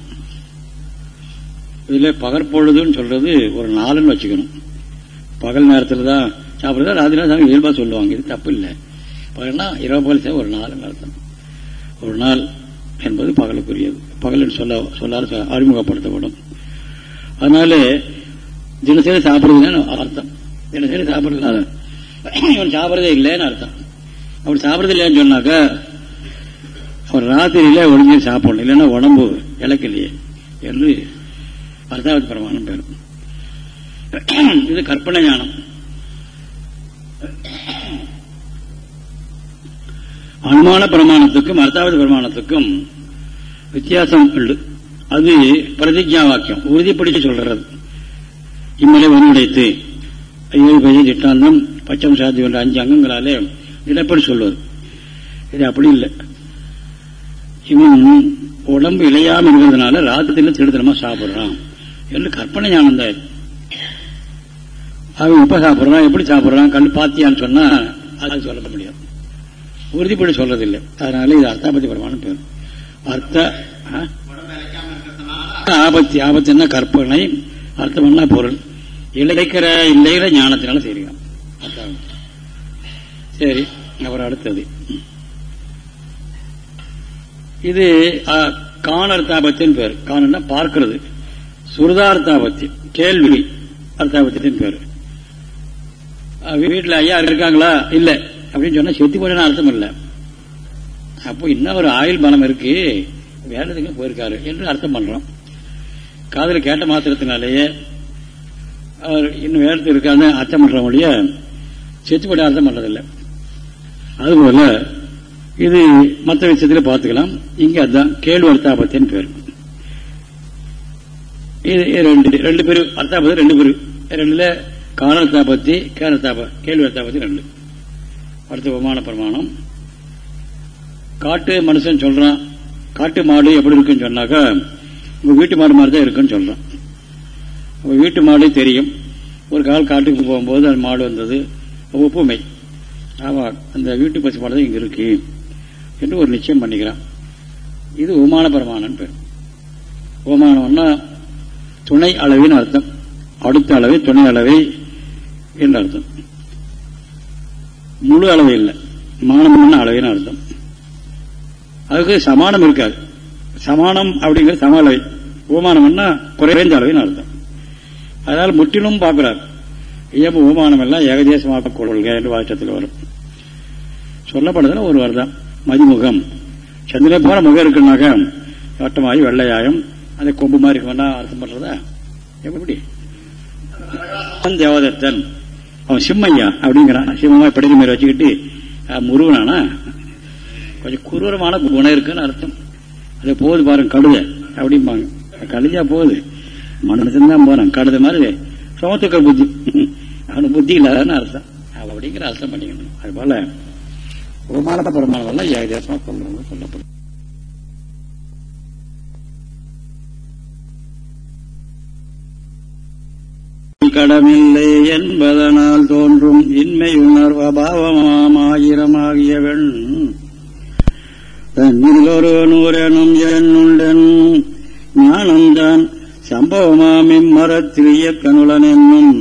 இதுல பகற்பொழுதுன்னு சொல்றது ஒரு நாளுன்னு வச்சுக்கணும். பகல் நேரத்தில் தான் சாப்பிட்றது ராத்திரி தான் இயல்பாக சொல்லுவாங்க. இது தப்பு இல்லை பகல்னா இரவு பகல் ஒரு நாள் அர்த்தம். ஒரு நாள் என்பது பகலுக்குரியது. பகல் சொல்ல சொல்லாத அறிமுகப்படுத்தப்படும். அதனால தினசரி சாப்பிடுறதுன்னு அர்த்தம். தினசரி சாப்பிடுறது இவன் சாப்பிட்றதே இல்லைன்னு அர்த்தம். அப்படி சாப்பிட்றது இல்லைன்னு சொன்னாக்கா அவர் ராத்திரியில ஒழுங்கி சாப்பிடணும். இல்லைன்னா உடம்பு இலக்கில்லையே என்று அர்த்தாவதி பிரமாணம் பேரும். இது கற்பனை ஞானம். அனுமான பிரமாணத்துக்கும் அர்த்தாவது பிரமாணத்துக்கும் வித்தியாசம் உண்டு. அது பிரதிஜா வாக்கியம் உறுதிப்படுத்தி சொல்றது. இம்மலை வன்னுடைத்து ஏழு பெரிய திட்டாந்தம் பச்சம் சாதி என்ற அஞ்சு அங்கங்களாலே இடப்படி சொல்வது. இது அப்படி இல்லை. இவன் உடம்பு இழையாம இருக்கிறதுனால ராத்திரில திருத்தனமாக சாப்பிடுறான் என்று கற்பனை ஞானம் தான் அவன் எப்ப சாப்பிடுறான் எப்படி சாப்பிடுறான் கண் பாத்தியான்னு சொன்னா அது சொல்ல முடியாது. உறுதிப்படி சொல்றதில்லை. அதனால இது அர்த்தாபத்தி பிரமாணம் பேர். அர்த்த ஆபத்தி ஆபத்துன்னா கற்பனை அர்த்தம்னா பொருள். இழைக்கிற இல்லைகிற ஞானத்தினால செய்யலாம் சரி அப்புறம் அடுத்தது. இது காணர்த்தாபத்தின் பேர். காணன்னா பார்க்கிறது. சுருதார்த்தாபத்தி கேள்வி அர்த்தாபத்தின் பேர். வீட்டில் ஐயா இருக்காங்களா? இல்ல. அப்படின்னு சொன்னா செத்து போயிடணும் அர்த்தம் இல்லை. அப்போ இன்னும் ஒரு ஆயுள் பலம் இருக்கு? வேலை போயிருக்காரு என்று அர்த்தம் பண்றோம். காதல் கேட்ட மாத்திரத்தினாலேயே இன்னும் வேலத்து இருக்கான்னு அர்த்தம் பண்ற முடிய செத்து போட அர்த்தம் பண்றதில்லை. அதுபோல இது மற்ற விஷயத்தில் பார்த்துக்கலாம். இங்க அதுதான் கேள்வி அர்த்தாபத்தின் பேர். இது ரெண்டு ரெண்டு பேர் அர்த்தாபத்தி ரெண்டு பேரு. ரெண்டுல காணத்தாபத்தி கேரத்தாப கேள்வி அர்த்தாபத்தி ரெண்டு. அடுத்த விமான பிரமாணம். காட்டு மனுஷன் சொல்றான் காட்டு மாடு எப்படி இருக்குன்னு சொன்னாக்கா உங்க வீட்டு மாடு மாதிரி தான் இருக்குன்னு சொல்றான். வீட்டு மாடு தெரியும். ஒரு கால் காட்டுக்கு போகும்போது அந்த மாடு வந்தது. ஒப்புமை ஆமா அந்த வீட்டு பசு மாடு தான் இங்க இருக்கு என்று ஒரு நிச்சயம் பண்ணிக்கிறான். இது உமான பிரமாணம் பேர். உமானம்னா துணை அளவின் அர்த்தம். அடுத்த அளவை துணை அளவை என்று அர்த்தம். முழு அளவு இல்லை. மானமான அளவின் அர்த்தம். அதுக்கு சமானம் இருக்காது. சமானம் அப்படிங்கிறது சம அளவை. உமானம்னா குறைந்த அளவின் அர்த்தம். அதனால் முற்றிலும் பார்க்கிறார். இயம்பு உபமானம் எல்லாம் ஏகதேசமாக கொள்க என்று வாச்சத்தில் வரும். சொல்லப்படுதல் ஒருவர் தான் மதிமுகம். சந்திரனை போல முகம் இருக்குனாக்க வட்டமாகி வெள்ளையாயம் அந்த கொம்பு மாதிரி இருக்குன்னா அர்த்தம் பண்றதா? எப்படி? தேவதத்தன். அவன் சிம்மையா அப்படிங்கிறான். சிம்மமா பிடிக்க மாதிரி வச்சுக்கிட்டு முருகனானா? கொஞ்சம் குரூரமான குணம் இருக்குன்னு அர்த்தம். அது போகுது பாருங்க கழுத அப்படிம்பாங்க. கழுதியா போகுது. மனசுன்னு தான் போறான். கழுத மாதிரி சமத்துக்க புத்தி. அவனுக்கு புத்தி இல்லாதன்னு அர்த்தம். அப்படிங்கிற அர்த்தம் பண்ணிக்கணும். அது போல உபமான பெருமானவெல்லாம் ஏகதேசமா சொல்லணும் சொல்லப்படும். கடமில்லை என்பதனால் தோன்றும் இன்மையுணர்வு உணர்வு அபாவமாயிரமாகியவன் தன்னில் ஒரு நூறெனும் என்னுண்டன் ஞானம்தான் சம்பவமாம் இம்மரத்தில் இயக்கனுடன் என்னும்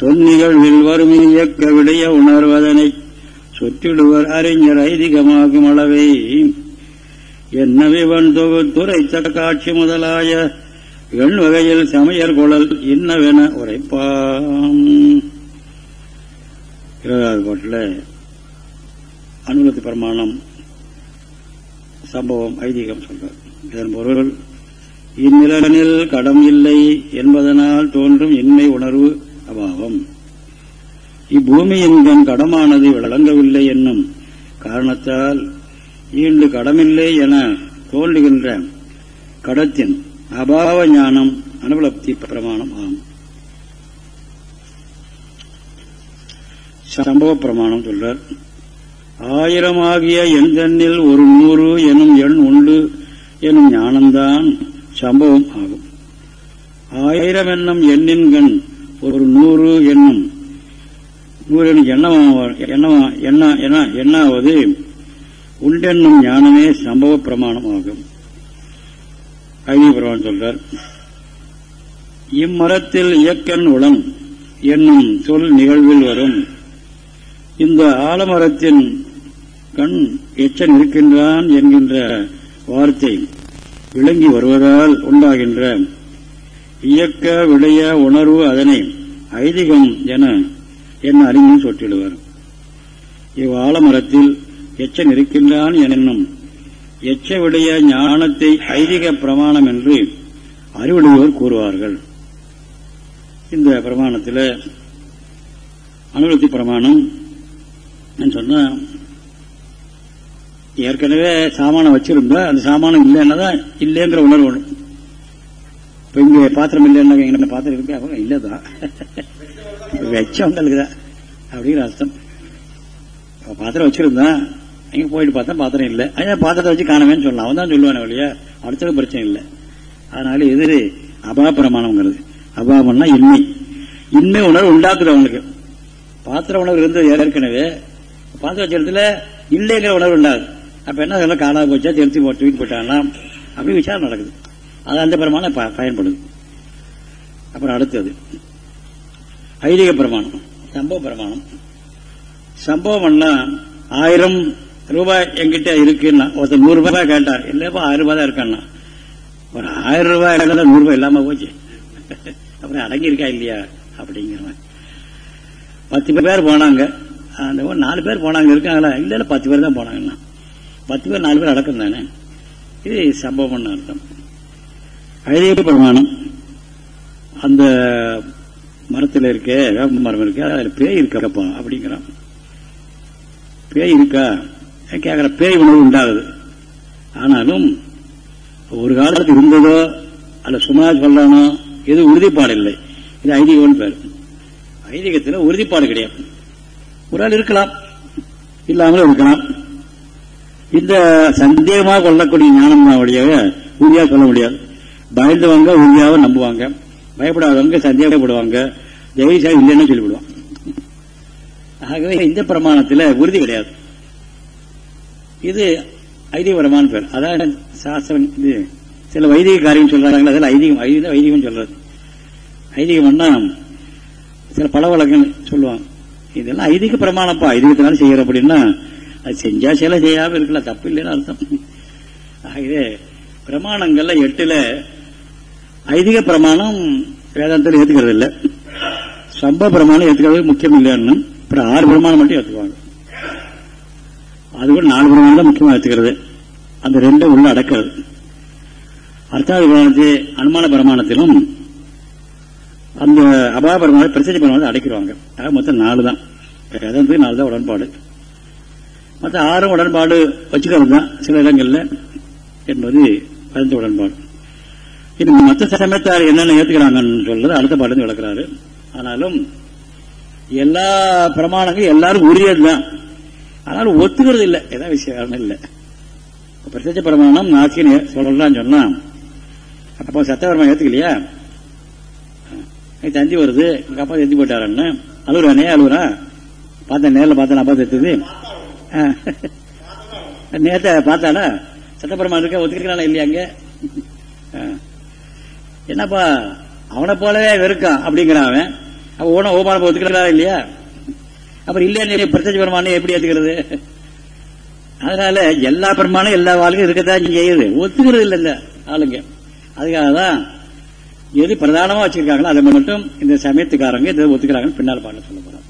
சொன்னிகழ்வில் வரும் இயக்க விடைய உணர்வதனை சொற்றிடுவர் அறிஞர் ஐதிகமாகும் அளவை. என்னவிவன் தொகுத்துரைத்த காட்சி முதலாய எண் வகையில் சமையல் குழல் இன்னவென உரைப்பாம். இருபதாவது பாட்டில் அனுமதி பிரமாணம் சம்பவம் ஐதீகம் சொல்றார். இதன் பொருள் இந்நிலனில் கடம் இல்லை என்பதனால் தோன்றும் இன்மை உணர்வு அபாவம். இப்பூமியின் கண் கடமானது விளங்கவில்லை என்னும் காரணத்தால் ஈண்டு கடமில்லை என தோன்றுகின்ற கடத்தின் அபாவ ஞானம் அனுபலப்தி பிரமாணம் ஆகும் சம்பவ பிரமாணம் சொல்றார். ஆயிரமாகிய எந்தெண்ணில் ஒரு நூறு எனும் எண் உண்டு எனும் ஞானம்தான் சம்பவம் ஆகும். ஆயிரம் என்னும் எண்ணின்கண் ஒரு நூறு என்னும் நூறு எண்ணம் எண்ணாவது உண்டென்னும் ஞானமே சம்பவ பிரமாணம் ஆகும் ஐதிக பிரமாணம் சொல்றார். இம்மரத்தில் இயக்கன் உளம் என்னும் சொல் நிகழ்வில் வரும். இந்த ஆலமரத்தின் கண் எச்சன் இருக்கின்றான் என்கின்ற வார்த்தை. விளங்கி வருவதால் உண்டாகின்ற இயக்க விடைய உணர்வு அதனை ஐதிகம் என என்ன அறிஞர் சொற்றிடுவார். இவ் ஆலமரத்தில் எச்சன் இருக்கின்றான் என்னும் எச்ச விடைய ஞானத்தை ஐதிக பிரமாணம் என்று அறிவுடையோர் கூறுவார்கள். இந்த பிரமாணத்தில் அனுபவத்தி பிரமாணம் சொன்னால் ஏற்கனவே சாமானம் வச்சிருந்தா அந்த சாமானம் இல்லைன்னா தான் இல்லைங்கிற உணர்வு வரும் இப்ப இங்க பாத்திரம் இல்லைன்னா எங்க பாத்திரம் இருக்கு? அவங்க இல்லதான் வச்சவங்களுக்கு தான். அப்படிங்கிற அர்த்தம். பாத்திரம் வச்சிருந்தான். அங்க போயிட்டு பார்த்தா பாத்திரம் இல்லை. அதான் பாத்திரத்தை வச்சு காணவேன்னு சொல்லலாம் அவன் தான் சொல்லுவானே இல்லையா அடுத்தது பிரச்சனை இல்லை. அதனால எதிர் அபாபிரமாணம்ங்கிறது அபாபம்னா இன்மை. இன்மை உணர்வு உண்டாக்குது அவனுக்கு. பாத்திர உணர்வு இருந்தது ஏற்கனவே. பாத்திர வச்ச இடத்துல இல்லைங்கிற உணர்வு உண்டாகுது. அப்ப என்ன அதெல்லாம் காணாம போச்சா? திருத்தி போட்டு தூக்கி அப்படி விசாரம் நடக்குது. அது அந்த பிரமாணம் பயன்படுது. அப்புறம் அடுத்தது. ஐதீக பிரமாணம். சம்பவ பிரமாணம். சம்பவம்னா ஆயிரம் ரூபாய் எங்கிட்ட இருக்குன்னா ஒருத்தர் நூறு ரூபாய் கேட்டார். இல்லப்பா ஆயிரம் ரூபாய் தான் இருக்கான்னா. ஒரு ஆயிரம் ரூபாய் நூறு ரூபாய் இல்லாம போச்சு. அப்புறம் அடங்கியிருக்கா இல்லையா? அப்படிங்கிறவன். பத்து பேர் போனாங்க. அந்த நாலு பேர் போனாங்க. இருக்காங்களா? இல்ல இல்ல பத்து பேர் தான் போனாங்கன்னா. பத்து பேர் நாலு பேர் அடக்கம் தானே இது சம்பவம் அர்த்தம். ஐதீக பிரமாணம். அந்த மரத்தில் இருக்க வேப்ப மரம் இருக்க அதில் பேய் இருக்கப்பா அப்படிங்கிறான். பேய் இருக்கா? கேட்குற பேய் உணவு உண்டாகுது. ஆனாலும் ஒரு காலத்தில் இருந்ததோ அல்ல சும்மா சொல்றானோ எதுவும் உறுதிப்பாடு இல்லை. இது ஐதீகம்னு பேர். ஐதீகத்தில் உறுதிப்பாடு கிடையாது. ஒரு ஆள் இருக்கலாம் இல்லாமலும் இருக்கலாம். இந்த சந்தேகமாக கொள்ளக்கூடிய ஞானம் வழியாக உறுதியாக சொல்ல முடியாது. பயந்தவங்க உறுதியாக நம்புவாங்க. பயப்படாதவங்க சந்தேகப்படுவாங்க. ஜெயிசா இல்லைன்னு சொல்லிவிடுவான். ஆகவே இந்த பிரமாணத்தில் உறுதி கிடையாது. இது ஐதீக பிரமாணம் பேர். அதான் சாஸ்திரம் இது சில வைதிக காரியம் சொல்றாங்க அதில் ஐதீகம் ஐதீகம் வைதிகம் சொல்றது. ஐதீகம்னா சில பல வழக்கங்கள் சொல்லுவாங்க. இதெல்லாம் ஐதீக பிரமாணப்பா. ஐதீகத்தினால செய்யற அப்படின்னா அது செஞ்சா சில செய்யாம இருக்கலாம் தப்பு இல்லைன்னு அர்த்தம். ஆகவே பிரமாணங்கள்ல எட்டுல ஐதீக பிரமாணம் வேதாந்தத்தில் ஏத்துக்கிறது இல்லை. சம்ப பிரமாணம் ஏத்துக்கிறது முக்கியம் இல்லைன்னு அப்புறம் ஆறு பிரமாணம் மட்டும் ஏத்துக்குவாங்க. அது கூட நாலு பிரமாணம் தான் முக்கியமாக ஏத்துக்கிறது. அந்த ரெண்டும் உள்ள அடக்கிறது. அர்த்தாதி பிரமாணத்தை அனுமான பிரமாணத்திலும் அந்த அபாபரமான பிரமாணம் பிரச்சனை பிரமாணத்தை அடைக்கிறாங்க ஆக மொத்தம் நாலு தான். வேதாந்தத்துக்கு நாலு தான் உடன்பாடு. மற்ற ஆறும் உடன்பாடு வச்சுக்கிறது தான் சில இடங்களில் என்பது பதினஞ்சு உடன்பாடு. இது மற்ற சமயத்தார் என்னென்ன ஏற்றுக்கிறாங்கன்னு சொல்றது அடுத்த பாட்டு விளக்குறாரு. ஆனாலும் எல்லா பிரமாணங்களும் எல்லாரும் உரியது தான் ஆனாலும் ஒத்துக்கிறது இல்லை. ஏதாவது விஷயம் இல்லை. பிரசச்ச பிரமாணம் நாச்சின்னு சொல்றான்னு சொன்னா அப்போ சத்தவரமா ஏத்துக்கலையா? தந்தி வருது. எங்க அப்பா தந்தி போட்டாரன்னு அழுகுறானே அழுகுறா? பார்த்தேன் நேரில் பார்த்தேன் அப்பா தத்துது நேத்த பார்த்தானா? சட்டப்பிரமா இருக்க ஒத்துக்கிறானா இல்லையா அங்க? என்னப்பா அவனை போலவே வெறுக்கான் அப்படிங்கிறான் அவன். அவன் ஓன ஓமான ஒத்துக்கிறாரா இல்லையா? அப்புறம் இல்லையா பிரத்யட்ச பிரமாணம் எப்படி ஏத்துக்கிறது? அதனால எல்லா பெருமானும் எல்லா வாழ்க்கையும் இருக்கத்தான் செய்யுது. ஒத்துக்கிறது இல்லை இந்த ஆளுங்க. அதுக்காக தான் எது பிரதானமா வச்சிருக்காங்களோ அதை மட்டும் இந்த சமயத்துக்காரங்க இதை ஒத்துக்கிறாங்கன்னு பின்னால் பாட சொல்ல போறாங்க.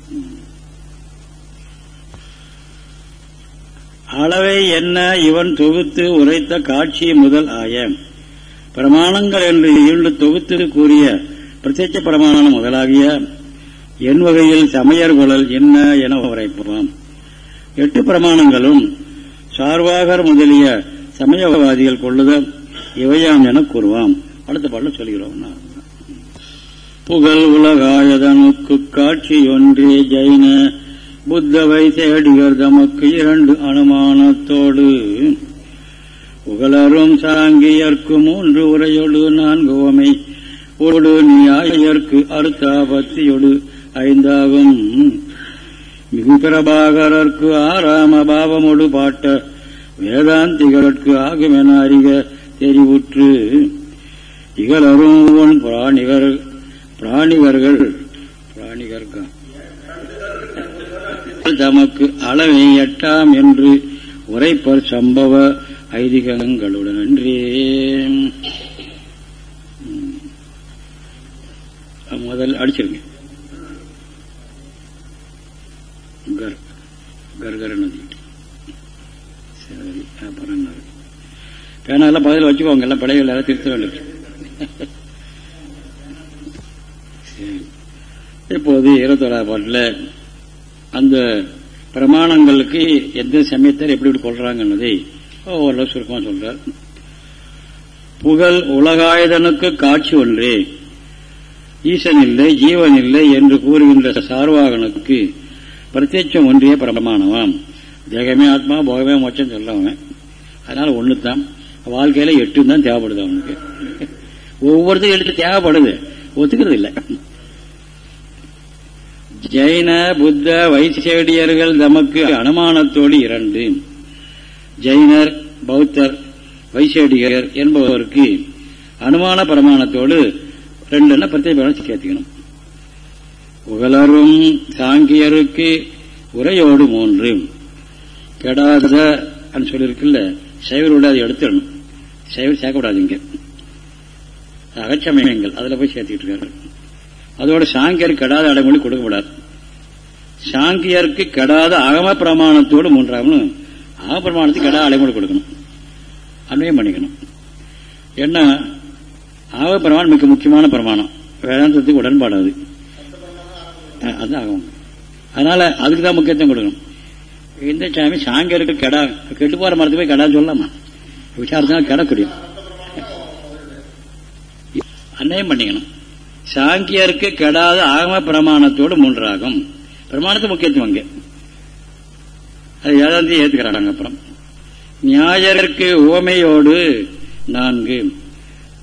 அளவை என்ன இவன் தொகுத்து உரைத்த காட்சி முதல் ஆய. பிரமாணங்கள் என்று இரண்டு தொகுத்து கூறிய பிரத்யட்ச பிரமாணம் முதலாகிய. என் வகையில் சமையர் குழல் என்ன என உரைப்போம். எட்டு பிரமாணங்களும் சார்வாகர் முதலிய சமயவாதிகள் கொள்ளுதல் இவையாம் என கூறுவாம். அடுத்த பாடல சொல்கிறோம். புகழ் உலகாயதனுக்கு காட்சி ஒன்றே ஜைன. புத்தவை தேடியர் தமக்கு இரண்டு அனுமானத்தோடு. புகழரும் சாங்கியர்க்கு மூன்று உரையொடு நான்கு உமை ஒடு நியாயர்க்கு அர்த்தாபத்தியொடு ஐந்தாகும். மிகு பிரபாகரர்க்கு ஆறாம பாவமொடு பாட்ட வேதாந்திகளுக்கு ஆகும் என அறிக தெரிவுற்று. இகலரும் பிராணிகர் பிராணிகர்கள் பிராணிகர்கள் தமக்கு அளவை எட்டாம் என்று உரைப்பர் சம்பவ ஐதிகங்களுடன் முதல் அடிச்சிருங்க. கர்கர நதி. சரி அப்புறம் எல்லாம் பதில் வச்சுக்கோங்க எல்லாம் படைகள் எல்லாம் திருத்த வேண்டும் இப்போது இருபத்தோராவது பாட்டில் அந்த பிரமாணங்களுக்கு எந்த சமயத்தில் எப்படி எப்படி கொள்றாங்கன்னதை ஓரளவு சுருக்கமாக சொல்றார். புகழ் உலகாயுதனுக்கு காட்சி ஒன்றே. ஈசன் இல்லை ஜீவன் இல்லை என்று கூறுகின்ற சார்வாகனுக்கு பிரத்யட்சம் ஒன்றிய பிரமாணமாம். தேகமே ஆத்மா போகமே மோச்சம் சொல்றவன். அதனால ஒன்று தான் வாழ்க்கையில எட்டு தான் தேவைப்படுது அவனுக்கு. ஒவ்வொருத்தரும் எடுத்து தேவைப்படுது. ஒத்துக்கிறது இல்லை ஜெயின புத்த வைசேடியர்கள் தமக்கு அனுமானத்தோடு இரண்டு. ஜெயினர் பௌத்தர் வைசேடியர் என்பவருக்கு அனுமான பிரமாணத்தோடு ரெண்டு பிரத்யேகம் சேர்த்துக்கணும் புகழரும் சாங்கியருக்கு உரையோடு மூன்று. கெடாத சொல்லியிருக்குல்ல சைவரோட அதை எடுத்துடணும். சைவர் சேர்க்கக்கூடாதுங்க அகச்சமயங்கள் அதில் போய் சேர்த்துக்கிட்டு இருக்காரு. அதோட சாங்கியருக்கு கெடாத அடைமொழி கொடுக்கப்படாது. சாங்கியருக்கு கெடாத அகம பிரமாணத்தோடு மூன்றாவது அகம பிரமாணத்துக்கு கெடாத அடைமொழி கொடுக்கணும். அன்வயம் பண்ணிக்கணும். ஏன்னா ஆக பிரமாணம் மிக முக்கியமான பிரமாணம். வேதாந்தத்துக்கு உடன்பாடாது அது. ஆகும். அதனால அதுக்கு தான் முக்கியத்துவம் கொடுக்கணும். இந்த சாமி சாங்கியருக்கு கெடா கெட்டு போற மரத்துக்கு போய் கெடான்னு சொல்லலாமா? விசாரத்தினால் கெடக்கூடியும் அன்னையும் பண்ணிக்கணும். சாங்கியருக்கு கெடாத ஆகம பிரமாணத்தோடு மூன்றாகும். பிரமாணத்து முக்கியத்துவம் அங்கே. அது வேதாந்தி ஏத்துக்கிறாங்க அப்புறம் நியாயருக்கு ஓமையோடு நான்கு.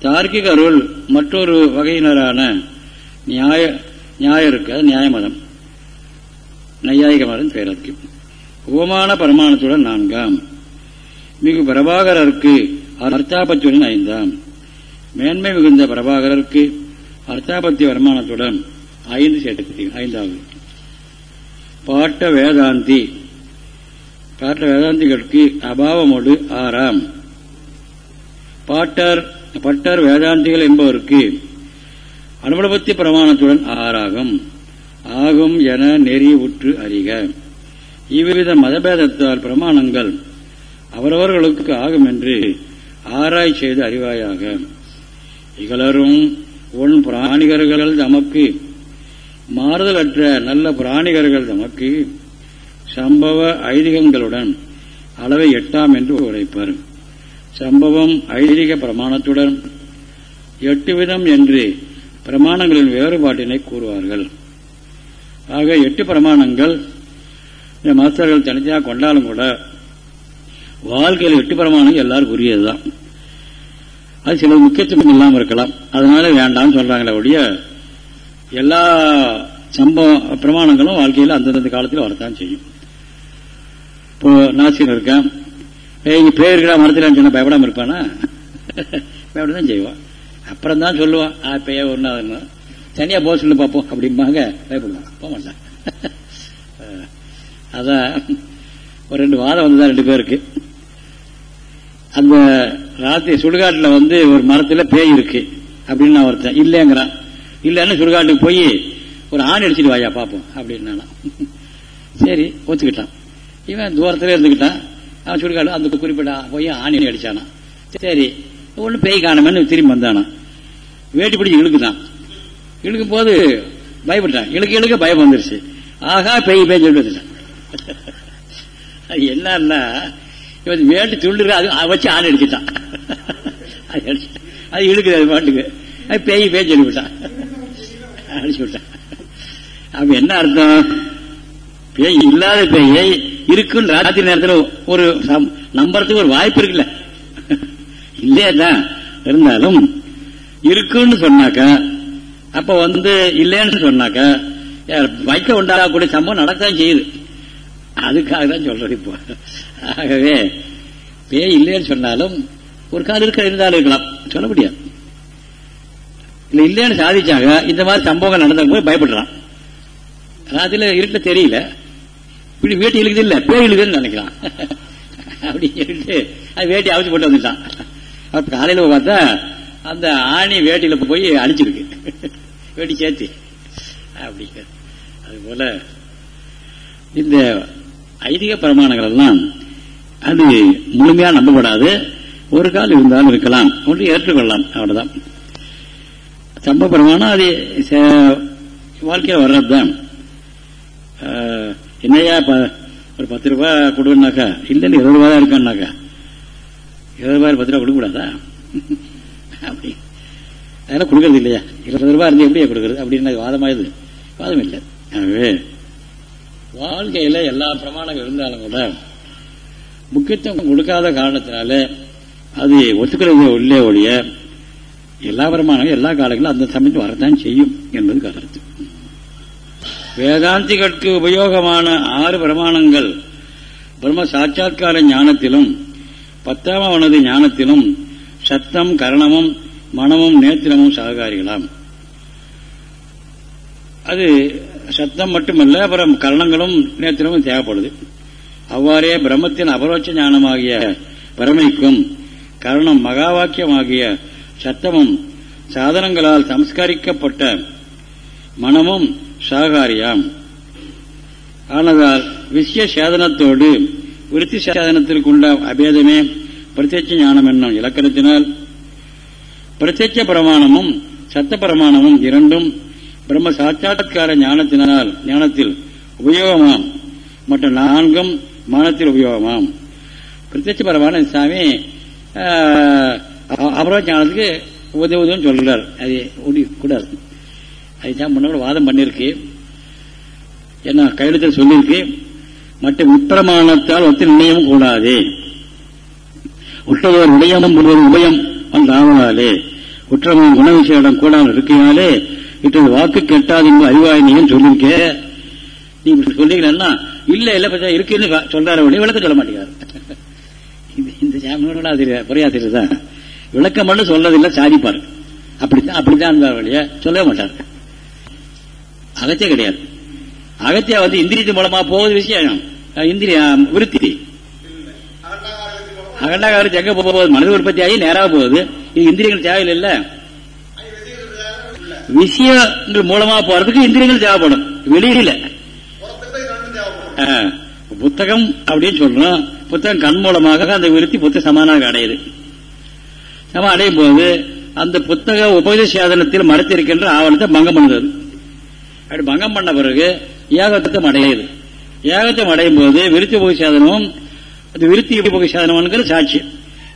தார்க்கிக அருள் மற்றொரு வகையினரான நியாய நியாயருக்கு அது நியாயமதம். நையாயிக மதம் பேரற்கு ஓமான பிரமாணத்துடன் நான்காம். மிகு பிரபாகரருக்கு அர்த்தாபத்துடன் ஐந்தாம். மேன்மை மிகுந்த பிரபாகரருக்கு அர்த்தாபத்திய வருமானத்துடன் ஐந்து சேர்த்துக்கிட்டீங்க ஐந்தாவது. பாட்ட வேதாந்தி. பாட்ட வேதாந்திகளுக்கு அபாவமோடு ஆறாம். பாட்டர் பட்டர் வேதாந்திகள் என்பவருக்கு அனுபவத்தி பிரமாணத்துடன் ஆறாகும். ஆகும் என நெறி உற்று அறிக. இவ்வித மதபேதத்தால் பிரமாணங்கள் அவரவர்களுக்கு ஆகும் என்று ஆராய் செய்து அறிவாயாக. இகலரும் உன் பிராணிகர்கள் தமக்கு. மாறுதலற்ற நல்ல பிராணிகர்கள் தமக்கு. சம்பவ ஐதிகங்களுடன் அளவை எட்டாம் என்று உரைப்பார். சம்பவம் ஐதிக பிரமாணத்துடன் எட்டு விதம் என்று பிரமாணங்களின் வேறுபாட்டினை கூறுவார்கள். ஆக எட்டு பிரமாணங்கள் இந்த மாஸ்டர்கள் தனித்தனியாக கொண்டாலும் கூட வாழ்க்கையில் எட்டு பிரமாணம் எல்லாருக்கும் உரியதுதான் அது சில முக்கியத்துவம் இல்லாமல் இருக்கலாம். அதனால வேண்டாம்னு சொல்றாங்களே ஒழிய எல்லா சம்பவ பிரமாணங்களும் வாழ்க்கையில் அந்தந்த காலத்தில் வரத்தான் செய்யும். இப்போ நாசிகன் இருக்கான். இங்கே பேர் இருக்கிற மரத்தில் சொன்ன பயப்படாமல் இருப்பானா? பயப்பட தான் செய்வான் அப்புறம் தான் சொல்லுவான் ஆ பெய்ய ஒன்றா தனியா போக சொல்லி பார்ப்போம் அப்படிம்பாங்க. பயப்படுவான். போக மாட்டான். அதான் ஒரு ரெண்டு வாதம் வந்துதான் ரெண்டு பேருக்கு. அந்த ராத்திரி சுடுகாட்டில் வந்து ஒரு மரத்தில் பேய் இருக்கு அப்படின்னு நான் ஒருத்தன் இல்லைங்கிறான். இல்லைன்னு சுடுகாட்டுக்கு போய் ஒரு ஆணி அடிச்சுட்டு வாயா பார்ப்போம் அப்படின்னு சரி ஒத்துக்கிட்டான். இவன் தூரத்தில் இருந்துக்கிட்டான் அவன் சுடுகாடு அந்த குறிப்பிட்ட போய் ஆணி அடிச்சானா சரி ஒன்று பேய் காணமன்னு திரும்பி வந்தானா வேட்டி பிடிச்சி இழுக்குதான். இழுக்கும் போது பயப்பட்டான். இழுக்க இழுக்க பயம் வந்துருச்சு. ஆகா பேய் பேய் சொல்லிட்டு வந்துட்டான். அது என்னன்னா இவன் வேட்டு துள்ளுற அது வச்சு ஆள் அடிச்சுட்டான் அது இழுக்குது அது பாட்டுக்கு. அது பேய் பேய் சொல்லி விட்டான். அடிச்சு விட்டான் அப்ப என்ன அர்த்தம்? பேய் இல்லாத பேயை இருக்குன்னு ராத்திரி நேரத்தில் ஒரு நம்புறதுக்கு ஒரு வாய்ப்பு இருக்குல்ல. இல்லையா தான் இருந்தாலும் இருக்குன்னு சொன்னாக்கா அப்ப வந்து இல்லைன்னு சொன்னாக்க வைக்க உண்டாகக்கூடிய சம்பவம் நடத்தான் செய்யுது. அதுக்காக தான் சொல்றது இப்போ. ஆகவே பேய் இல்லைன்னு சொன்னாலும் ஒரு கால் இருக்க இருந்தாலும் இருக்கலாம். சொல்ல முடியாது. இல்ல இல்லைன்னு சாதிச்சாங்க இந்த மாதிரி சம்பவங்கள் நடந்த போது பயப்படுறான். ராத்திரில இருட்ட தெரியல. இப்படி வேட்டி இழுக்குது இல்ல பேய் இழுக்குதுன்னு நினைக்கிறான். அப்படி சொல்லிட்டு அது வேட்டி அவிச்சு போட்டு வந்துட்டான். அப்போ காலையில பார்த்தா அந்த ஆணி வேட்டியில போய் அடிச்சிருக்கு வேட்டி சேர்த்து. அப்படிங்க அது போல இந்த ஐதிக பிரமாணங்கள் எல்லாம் அது முழுமையா நம்பப்படாது. ஒரு கால் இருந்தாலும் இருக்கலாம். ஒன்று ஏற்றுக்கொள்ளலாம். அவ்வளவுதான். சம்ப பிரமாணம் அது வாழ்க்கையில் வர்றதுதான். என்னையா ஒரு பத்து ரூபா கொடுனாக்கா இல்லைன்னு இருபது ரூபா தான் இருக்கான்னாக்கா. இருபது ரூபாய் பத்து ரூபா கொடுக்கக்கூடாதா? அப்படி. அதெல்லாம் கொடுக்கறது இல்லையா? இருபது ரூபா இருந்து எப்படியா கொடுக்கறது? அப்படின்னு வாதமாயுது வாதம் இல்லை. ஆகவே வாழ்க்கையில எல்லா பிரமாணங்கள் இருந்தாலும் கூட முக்கியத்துவம் கொடுக்காத காரணத்தினால அது ஒத்துக்கிறது உள்ளே ஒழிய எல்லா பிரமாணங்களும் எல்லா காலங்களும் அந்த சமயத்தில் வரத்தான் செய்யும் என்பது கருத்து வேதாந்திகளுக்கு உபயோகமான ஆறு பிரமாணங்கள். பிரம்ம சாட்சா்கார ஞானத்திலும் பத்தாமவனது ஞானத்திலும் சத்தம் கரணமும் மனமும் நேத்திரமும் சககாரிகளாம் அது சத்தம் மட்டுமல்ல அப்புறம் கரணங்களும் நேத்திரமும் தேவைப்படுது. அவ்வாறே பிரம்மத்தின் அபரோட்ச ஞானமாகிய பரமைக்கும் கரணம் மகா வாக்கியமாகிய சத்தமும் சாதனங்களால் சம்ஸ்கரிக்கப்பட்ட மனமும் சாகாரியாம். ஆனதால் விஷய சேதனத்தோடு விருத்தி சேதனத்திற்குண்ட அபேதமே பிரத்யட்ச ஞானம் என்னும் இலக்கணத்தினால் பிரத்யட்ச பிரமாணமும் சத்த பிரமாணமும் இரண்டும் பிரம்ம சாட்சாத்கார ஞானத்தினால் ஞானத்தில் உபயோகமாம். மற்ற நான்கும் மனத்தில் உபயோகமாம். பிரத்யட்ச பரமான சாமி அபரோஜ ஞானத்துக்கு உதவுதுன்னு சொல்கிறார் அது கூடாது. அதுதான் முன்னாடி வாதம் பண்ணிருக்கு என்ன கையெழுத்தில் சொல்லியிருக்கு மற்ற உத்தரமானத்தால் ஒத்து நிலையம் கூடாது. உற்றவர் உடையமும் முழுவதும் உபயம் அந்த குற்றமும் குண விஷயம் கூடாமல் இருக்கையாலே இத்தனை வாக்கு கெட்டாது என்று அறிவாய் நீயும் சொல்லியிருக்க. நீ இப்படி சொல்றீங்கன்னா இல்ல இல்ல இருக்குன்னு சொல்றாரு வழி விளக்கம் சொல்ல மாட்டேங்கிறார். இந்த சாமியோட ஆசிரியர் பொறையாசிரியர் தான் விளக்கம் மட்டும் சொல்றதில்லை சாதிப்பார். அப்படித்தான் அப்படித்தான் வழியா வழிய சொல்லவே மாட்டார். அகத்திய கிடையாது. அகத்தியா வந்து இந்திரியத்து மூலமா போவது விஷயம். இந்திரிய விருத்தி. அகண்டாகாரத்து எங்க போகுது? மனித உற்பத்தி ஆகி நேராக போகுது. இது இந்திரியங்கள் தேவையில்லை விஷயங்கள் மூலமா போறதுக்கு இந்திரியங்கள் தேவைப்படும். வெளியில. புத்தகம் அப்படின்னு சொல்றோம். புத்தகம் கண் மூலமாக அந்த விருத்தி புத்தக சமானாக அடையுது. நம்ம அடையும் போது அந்த புத்தக உபயோக சாதனத்தில் மறைத்திருக்கின்ற ஆவணத்தை பங்கம் பண்ணுறது அப்படி பங்கம் பண்ண பிறகு ஏகத்தம் அடையுது ஏகத்தம் அடையும் போது விருத்தி உபக சாதனமும் அது விருத்தி உபக சாதனம்ங்கிற சாட்சி.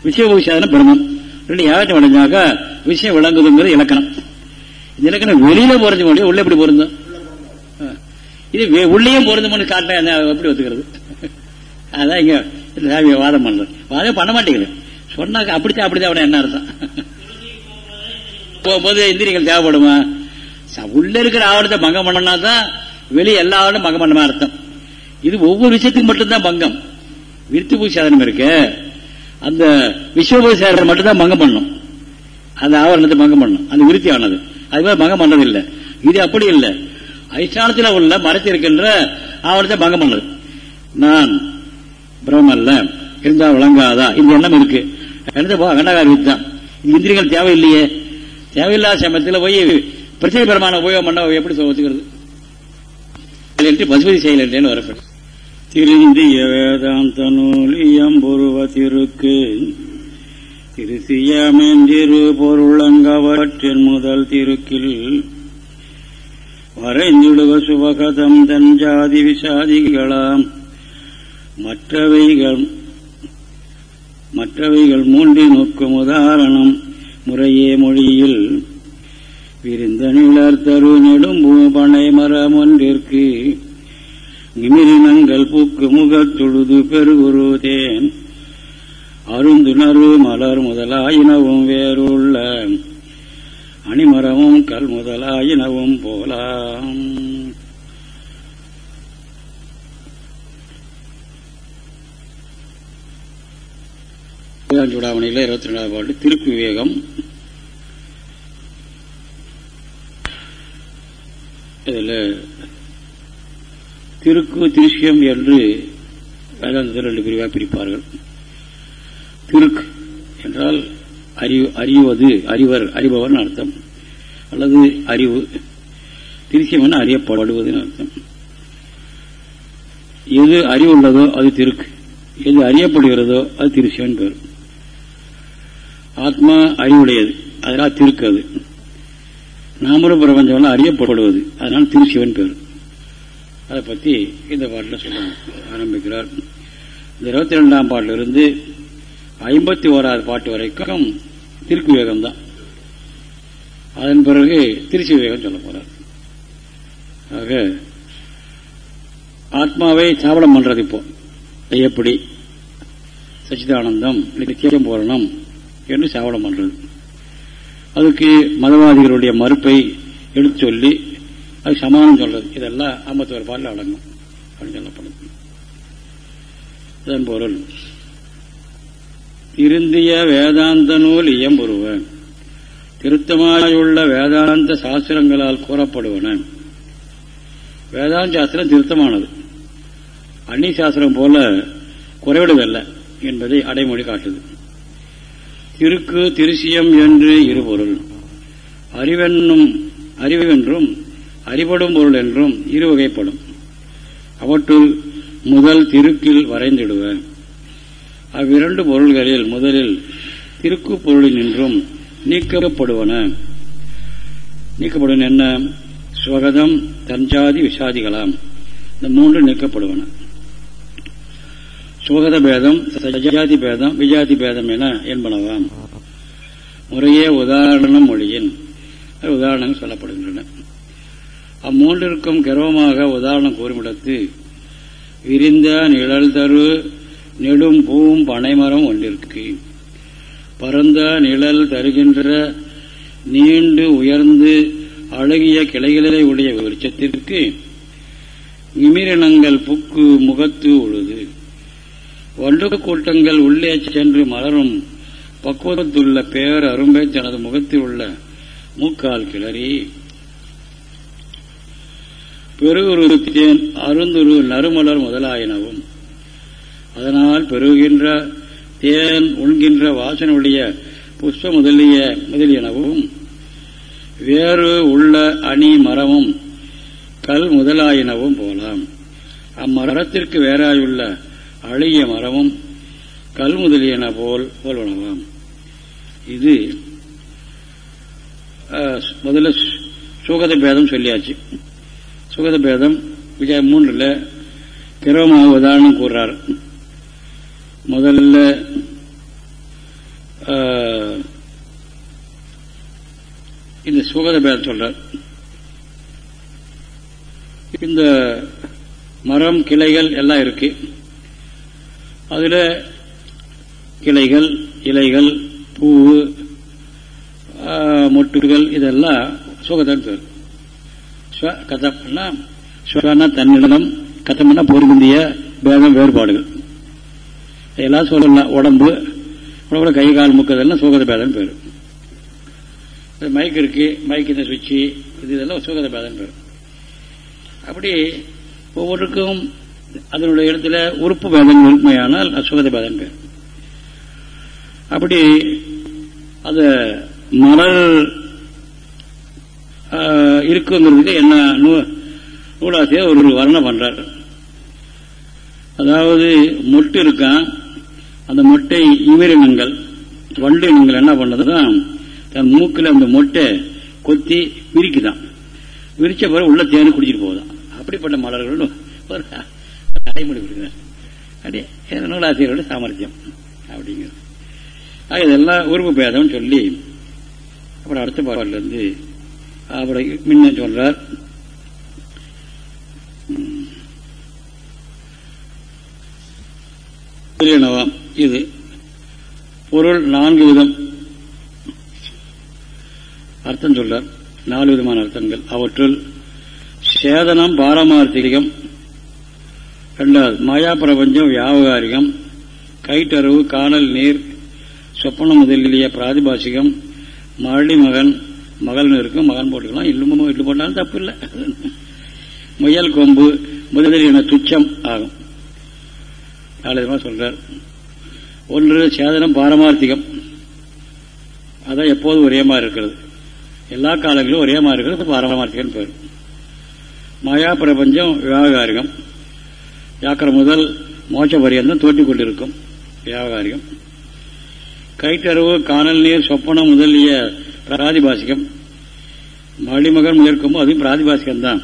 விஷய உபக சாதனம் பிரம்மம் ரெண்டு ஏகத்தம் அடைஞ்சாக்க விஷயம் விளங்குதுங்கிறது இலக்கணம். இந்த இலக்கணம் வெளியில பொருந்த முடியும் உள்ள எப்படி பொருந்தும்? இது உள்ளேயும் பொருந்தும்னு காட்ட எப்படி ஒத்துக்கிறது? அதான் இங்க சாமி வாதம் பண்றது. வாதம் பண்ண மாட்டேங்குது. சொன்னாக்க அப்படித்தான் அப்படித்தான் அவனை என்ன அர்த்தம்? போகும்போது இந்திரியங்கள் தேவைப்படுமா? உள்ள இருக்கிற ஆவணத்தை பங்கம் பண்ணனா தான் வெளியே எல்லா ஆவணம் பங்கம் பண்ணமா அர்த்தம்? இது ஒவ்வொரு விஷயத்துக்கு மட்டும்தான் பங்கம். விருத்தி பூசாதனம் இருக்கு. அந்த விஸ்வபூசாதனம் மட்டும்தான் பங்கம் பண்ணும் அந்த ஆவரணத்தை பங்கம் பண்ணும் அந்த விருத்தி ஆனது அது மாதிரி பங்கம் பண்றது இல்லை இது அப்படி இல்லை. அதிஷ்டானத்தில் உள்ள மறைத்திருக்கின்ற ஆவணத்தை பங்கம் பண்ணது. நான் பிரம்மல்ல இருந்தால் விளங்காதா? இந்த எண்ணம் இருக்கு. எழுத போ கண்டகார வித்தான். இந்திரியங்கள் தேவையில்லையே. தேவையில்லாத சமயத்தில் போய் பிரச்சனை பெருமான உபயோகம் பண்ண எப்படி ஒத்துக்கிறது பசுபதி செயல் வரப்படும் திருந்திய வேதாந்த நூலியம் புருவ திருக்கு. திருசியமென்றிரு பொருளங்கவற்றின் முதல் திருக்கில் வரைந்திடுவ சுபகதம் தஞ்சாதி விசாதிகளாம். மற்றவைகள் மற்றவைகள் மூன்றி நோக்கும் உதாரணம் முறையே மொழியில். விரிந்த நிலர் தரு நெடும் பனை மரம் ஒன்றிற்கு. நிமிரினங்கள் பூக்கு முகத்தொழுது பெருகுருதேன் அருந்துணர்வு மலர் முதலாயினவும் வேறுள்ள. அணிமரமும் கல் முதலாயினவும் போலாம் சூடாமணியில் இருபத்தி ரெண்டாவது பாட்டு திருக்கு விவேகம். இதில் திருக்கு திருஷ்யம் என்று வேதாந்தத்தில் ரெண்டு பிரிவாக பிரிப்பார்கள். திருக்கு என்றால் அறிவு அறிவது அறிவர் அறிபவர்னு அர்த்தம். அல்லது அறிவு திருச்சியம்னா அறியப்படுவதுன்னு அர்த்தம். எது அறிவு உள்ளதோ அது திருக்கு. எது அறியப்படுகிறதோ அது திருஷ்யன் பேர். ஆத்மா அறிவுடையது. அதனால் திருக்கு அது. நாமரும் பிரபஞ்சம் அறியப்படுவது. அதனால் திருசிவன் பேர். அதை பற்றி இந்த பாட்டில் சொல்ல ஆரம்பிக்கிறார். இந்த இருபத்தி ரெண்டாம் பாட்டிலிருந்து ஐம்பத்தி ஓராவது பாட்டு வரைக்கும் திருக்கு விவேகம் தான் அதன் பிறகு திருச்சி விவேகம் சொல்ல போறார். ஆக ஆத்மாவை சாபலம் பண்றது இப்போ. எப்படி? சச்சிதானந்தம் நித்தியம் பூரணம் என்று சாவளம் பண்றது? அதுக்கு மதவாதிகளுடைய மறுப்பை எடுத்து சொல்லி அது சமானம் சொல்றது. இதெல்லாம் ஐம்பத்தோரு பாலில் அடங்கும். அப்படின்னு சொல்லப்படுது. இதன் பொருள் திருந்திய வேதாந்த நூல் இயம்புருவன் திருத்தமாயுள்ள வேதாந்த சாஸ்திரங்களால் கூறப்படுவன. வேதாந்த சாஸ்திரம் திருத்தமானது. அன்னி சாஸ்திரம் போல குறைவிடுதல்ல என்பதை அடைமொழி காட்டுது. திருக்கு திருசியம் என்று இருபொருள். அறிவென்னும் அறிவென்றும் அறிபடும் பொருள் என்றும் இரு வகைப்படும் அவற்றுள் முதல் திருக்கில் வரைந்திடுவேன் அவ்விரண்டு பொருள்களில் முதலில் திருக்கு நின்றும் நீக்கப்படுவன. நீக்கப்படுவன என்ன? ஸ்வகதம் தஞ்சாதி விஷாதிகளாம் இந்த மூன்று நீக்கப்படுவன. சுகத பேதம் சஜாதி பேதம் விஜாதி பேதம் என என்பனவாம். முறையே உதாரணம் மொழியின். உதாரணங்கள் சொல்லப்படுகின்றன. அம்மூன்றிற்கும் கர்வமாக உதாரணம் கூறுமிடத்து விரிந்த நிழல் தரு நெடும் பூம் பனைமரம் ஒன்றிற்கு. பரந்த நிழல் தருகின்ற நீண்டு உயர்ந்து அழகிய கிளைகளிலே உடைய விருட்சத்திற்கு நிமிரினங்கள் புக்கு முகத்து உழுது. ஒன்று கூட்டங்கள் உள்ளே சென்று மலரும் பக்குவத்துள்ள பேர் அரும்பை தனது முகத்தில் உள்ள மூக்கால் கிளறி. பெருகுரு தேன் அருந்துரு நறுமலர் முதலாயினவும் அதனால் பெருகின்ற தேன் உண்கின்ற வாசனுடைய புஷ்ப முதலிய முதலியனவும் வேறு உள்ள அணி மரமும் கல் முதலாயினவும் போலாம். அம்மரத்திற்கு வேறாயுள்ள அழிய மரமும் கல் முதலியன போல் போல்வனவாம் இது முதல்ல சுகத பேதம் சொல்லியாச்சு. சுகத பேதம் விஜய மூன்றுல திரவமாக உதாரணம் கூறுறார் முதல்ல இந்த சுகத பேர் சொல்றார். இந்த மரம் கிளைகள் எல்லாம் இருக்கு. அதுல கிளைகள் இலைகள் பூ மொட்டுகள் இதெல்லாம் சுகதான் பேர். கதம்னா ஸ்வனா தன்னிடம் கதம்னா பொருந்திய பேதம் வேறுபாடுகள். எல்லாம் சொல்லலாம் உடம்பு உடம்புல கை கால் முக்கதெல்லாம் சுகத பேதம் பேர். மைக் இருக்கு மைக் இந்த சுவிட்சு இது இதெல்லாம் சுகத பேதம் பேர். அப்படி ஒவ்வொருக்கும் அதனுடைய இடத்துல உறுப்பு பேதம் உண்மையானால் சுகத பேதம் பேர். அப்படி அந்த மலர் இருக்குங்கிறதுக்கு என்ன நூலாசிரியர் ஒரு வர்ணம் பண்றார். அதாவது மொட்டு இருக்கான் அந்த மொட்டை இமிரினங்கள் வண்டு இனங்கள் என்ன பண்ணதுதான் தன் மூக்கில் அந்த மொட்டை கொத்தி விரிக்குதான். விரிச்ச பிறகு உள்ள தேன் குடிச்சிட்டு போகுதான். அப்படிப்பட்ட மலர்கள் ஒரு அடைமொழி கொடுக்கிறார் அப்படியே நூலாசிரியரோட சாமர்த்தியம் அப்படிங்கிறது. இதெல்லாம் உருவு பேதம் சொல்லி அப்புறம் அடுத்த பாடலேருந்து அப்புறம் முன்ன சொல்றார். இது பொருள் நான்கு விதம். அர்த்தம் சொல்றார். நாலு விதமான அர்த்தங்கள். அவற்றுள் சேதனம் பாரமார்த்திகம். ரெண்டாவது மாயா பிரபஞ்சம் வியாபகாரிகம். கைட்டறவு காணல் நீர். சொப்பனம் முதலிய பிராதிபாசிகம். மரளி மகன் மகள் இருக்கும் மகன் போட்டுக்கலாம். இல்லுமோ இல்லு போட்டாலும் தப்பு இல்லை முயல் கொம்பு முதலியன துச்சம் ஆகும். நாலு விதமாக சொல்றார். ஒன்று சேதனம் பாரமார்த்திகம். அதான் எப்போதும் ஒரே மாதிரி இருக்கிறது. எல்லா காலங்களிலும் ஒரே மாதிரி இருக்கிறது பாரமார்த்திகம் பேர். மாயா பிரபஞ்சம் வியாபகாரிகம் யாக்கிர முதல் மோட்ச பரியந்தம் தோற்றிக் கொண்டிருக்கும் வியாபகாரிகம் கைட்டறிவு காணல் நீர் சொப்பனம் முதலிய பிராதிபாசிகம். மடிமகன் முதற்கும் அதுவும் பிராதிபாசிகம் தான்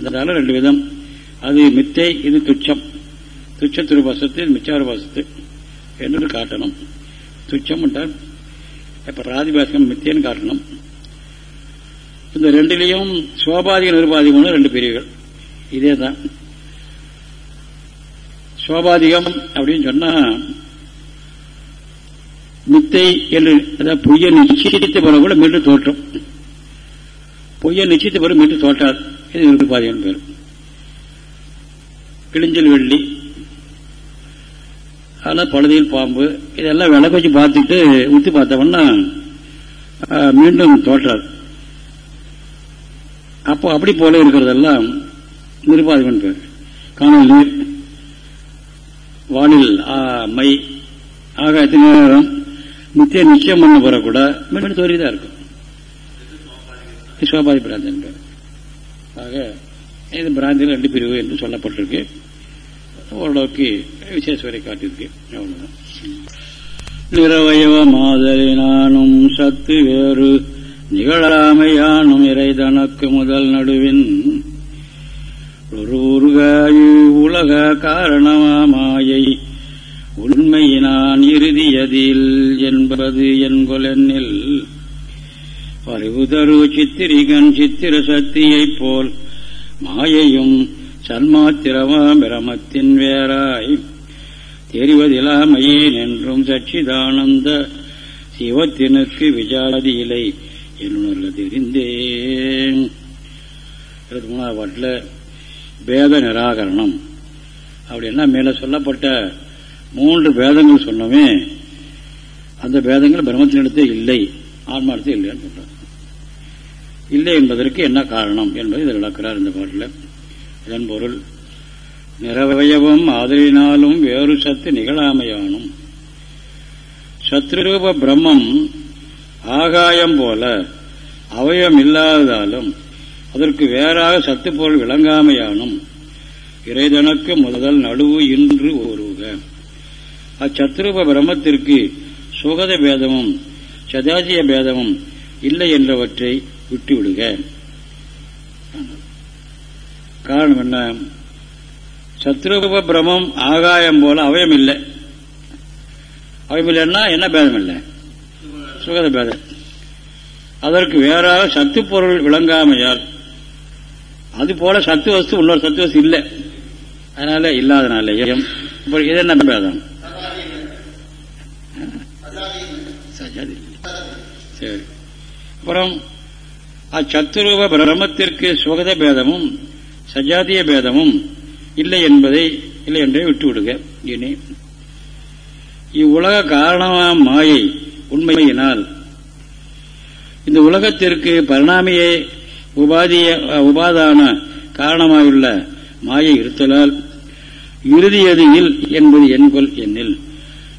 இருந்தாலும் ரெண்டு விதம். அது மித்தை இது துச்சம். துச்ச திருபாசத்து பாசத்து என்னன்னு என்று காட்டணும். துச்சம் என்றால் இப்ப பிராதிபாசிகம் மித்தேன்னு காட்டணும். இந்த ரெண்டிலையும் சோபாதிக நிருபாதிகம்னு ரெண்டு பிரிவுகள். இதே தான் சோபாதிகம் அப்படின்னு சொன்னா மித்தை என்று அதாவது பொய்ய நிச்சயித்த பிறகு கூட மீண்டும் தோற்றம். பொய்ய நிச்சயித்த பிறகு மீண்டும் தோற்றாது இது நிருபாதிகம் பேர். கிழிஞ்சல் வெள்ளி. அதெல்லாம் பழுதியில் பாம்பு இதெல்லாம் விளக்கு வச்சு பார்த்துட்டு ஊற்றி பார்த்தோம்னா மீண்டும் தோற்றார். அப்போ அப்படி போல இருக்கிறதெல்லாம் நிருபாதிகன் பேர். காணல் நீர் வானில் மை ஆகாயத்தின் நேரம் நித்திய நிச்சயம் பண்ண போற கூட மீண்டும் தோறிதான் இருக்கும். சோபாதி பிராந்தன் பேர். ஆக இது பிராந்தியில் ரெண்டு பிரிவு என்று சொல்லப்பட்டிருக்கு. ஓரளவுக்கு விசேஷவரை காட்டியிருக்கேன். நிறவயவ மாதலினானும் சத்து வேறு நிகழாமையானும் இறை தனக்கு முதல் நடுவின். ஒரு உலக காரணமாயை உண்மையினான் இறுதியதில் என்பது என்கொலென்னில். பறிவுதரு சித்திரிகன் சித்திர சக்தியைப் போல் மாயையும் சன்மாத்திரமா பிரமத்தின் வேறாய் தெரிவதிலாமையேன் என்றும் சச்சிதானந்த சிவத்தினுக்கு விஜாதி இலை என்னுணர்வு தெரிந்தேன். இருபத்தி மூணாவது பாட்டில் பேத நிராகரணம். அப்படின்னா மேலே சொல்லப்பட்ட மூன்று பேதங்கள் சொன்னமே அந்த பேதங்கள் பிரம்மத்தினிடத்தே இல்லை ஆன்மார்த்தே இல்லைன்னு சொல்றார். இல்லை என்பதற்கு என்ன காரணம் என்பதை இதில் விளக்கிறார் இந்த பாட்டில். இதன் பொருள் நிறவயவும் ஆதலினாலும் வேறு சத்து நிகழாமையானும். சத்ருரூப பிரம்மம் ஆகாயம் போல அவயம் இல்லாததாலும் அதற்கு வேறாக சத்து பொருள் விளங்காமையானும். இறைதனுக்கு முதல் நடுவு இன்று ஒருக அச்சத்ரூப பிரம்மத்திற்கு சுகத பேதமும் சதாசிய பேதமும் இல்லை என்றவற்றை விட்டுவிடுக. காரணம் என்ன சத்ரூப பிரமம் ஆகாயம் போல அவயம் இல்லை அவயம் இல்லைன்னா என்ன பேதம் இல்லை சுகத பேதம். அதற்கு வேறாக சத்து பொருள் விளங்காமையால் அது போல சத்து வஸ்து இன்னொரு சத்து வஸ்து இல்லை. அதனால இல்லாதனால இப்போ இது என்ன பேதம்? சரி. அப்புறம் அச்சத்துரூப பிரமத்திற்கு சுகத பேதமும் சஜாதிய பேதமும் இல்லை என்பதை இல்லை என்றே விட்டுவிடுக. இனி இவ்வுலக காரணமாம் மாயை உண்மையினால் இந்த உலகத்திற்கு பரிணாமியே உபாதிய உபாதான காரணமாயுள்ள மாயை இருத்தலால் இறுதியது இல் என்பது என்கொல் என்னில்.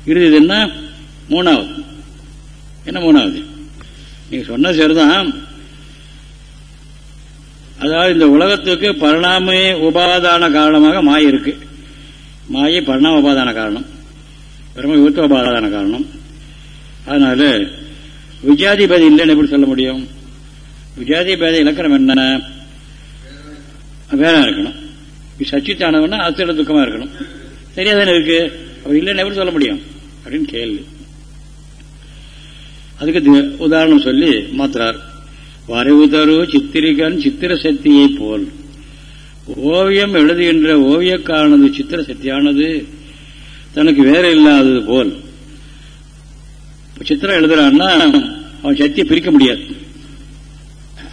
இறுதியதுன்னா மூணாவது. என்ன மூணாவது? நீங்க சொன்ன சரிதான். அதாவது இந்த உலகத்துக்கு பரிணாம உபாதான காரணமாக மாய இருக்கு. மாயை பரிணாம உபாதான காரணம். பிரம்ம விபத்து உபாதான காரணம். அதனால விஜயாதிபதி இல்லைன்னு எப்படி சொல்ல முடியும்? விஜாதிபேத இலக்கணம் என்ன வேற இருக்கணும். சச்சித்தானவன்னா அத்திர துக்கமா இருக்கணும். சரியா தானே இருக்கு? அவர் இல்லைன்னு எப்படி சொல்ல முடியும்? அப்படின்னு கேள்வி. அதுக்கு உதாரணம் சொல்லி மாத்திரார் வரைவு தரு சித்திரிகன் சித்திர சக்தியைப் போல். ஓவியம் எழுதுகின்ற ஓவியக்கானது சித்திர சக்தியானது தனக்கு வேற இல்லாதது போல். சித்திரம் எழுதுறான்னா அவன் சக்தியை பிரிக்க முடியாது.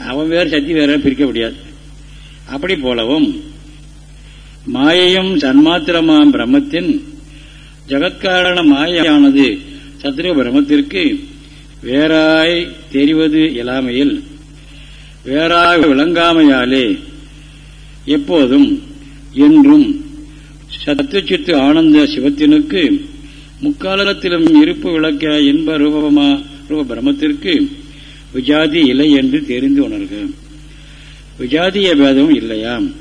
அவன் வேறு சக்தி வேற பிரிக்க முடியாது. அப்படி போலவும் மாயையும் சன்மாத்திரமாம் பிரம்மத்தின் ஜகத்காரண மாயானது சத்ருவ பிரம்மத்திற்கு வேறாய் தெரிவது இயலாமையில் வேறாக விளங்காமையாலே எப்போதும் என்றும் சத்துச்சித்து ஆனந்த சிவத்தினுக்கு முக்காலத்திலும் இருப்பு விளக்க இன்ப ரூபமா ரூப பிரமத்திற்கு விஜாதி இல்லை என்று தெரிந்து உணர்க. விஜாதிய பேதமும் இல்லையாம்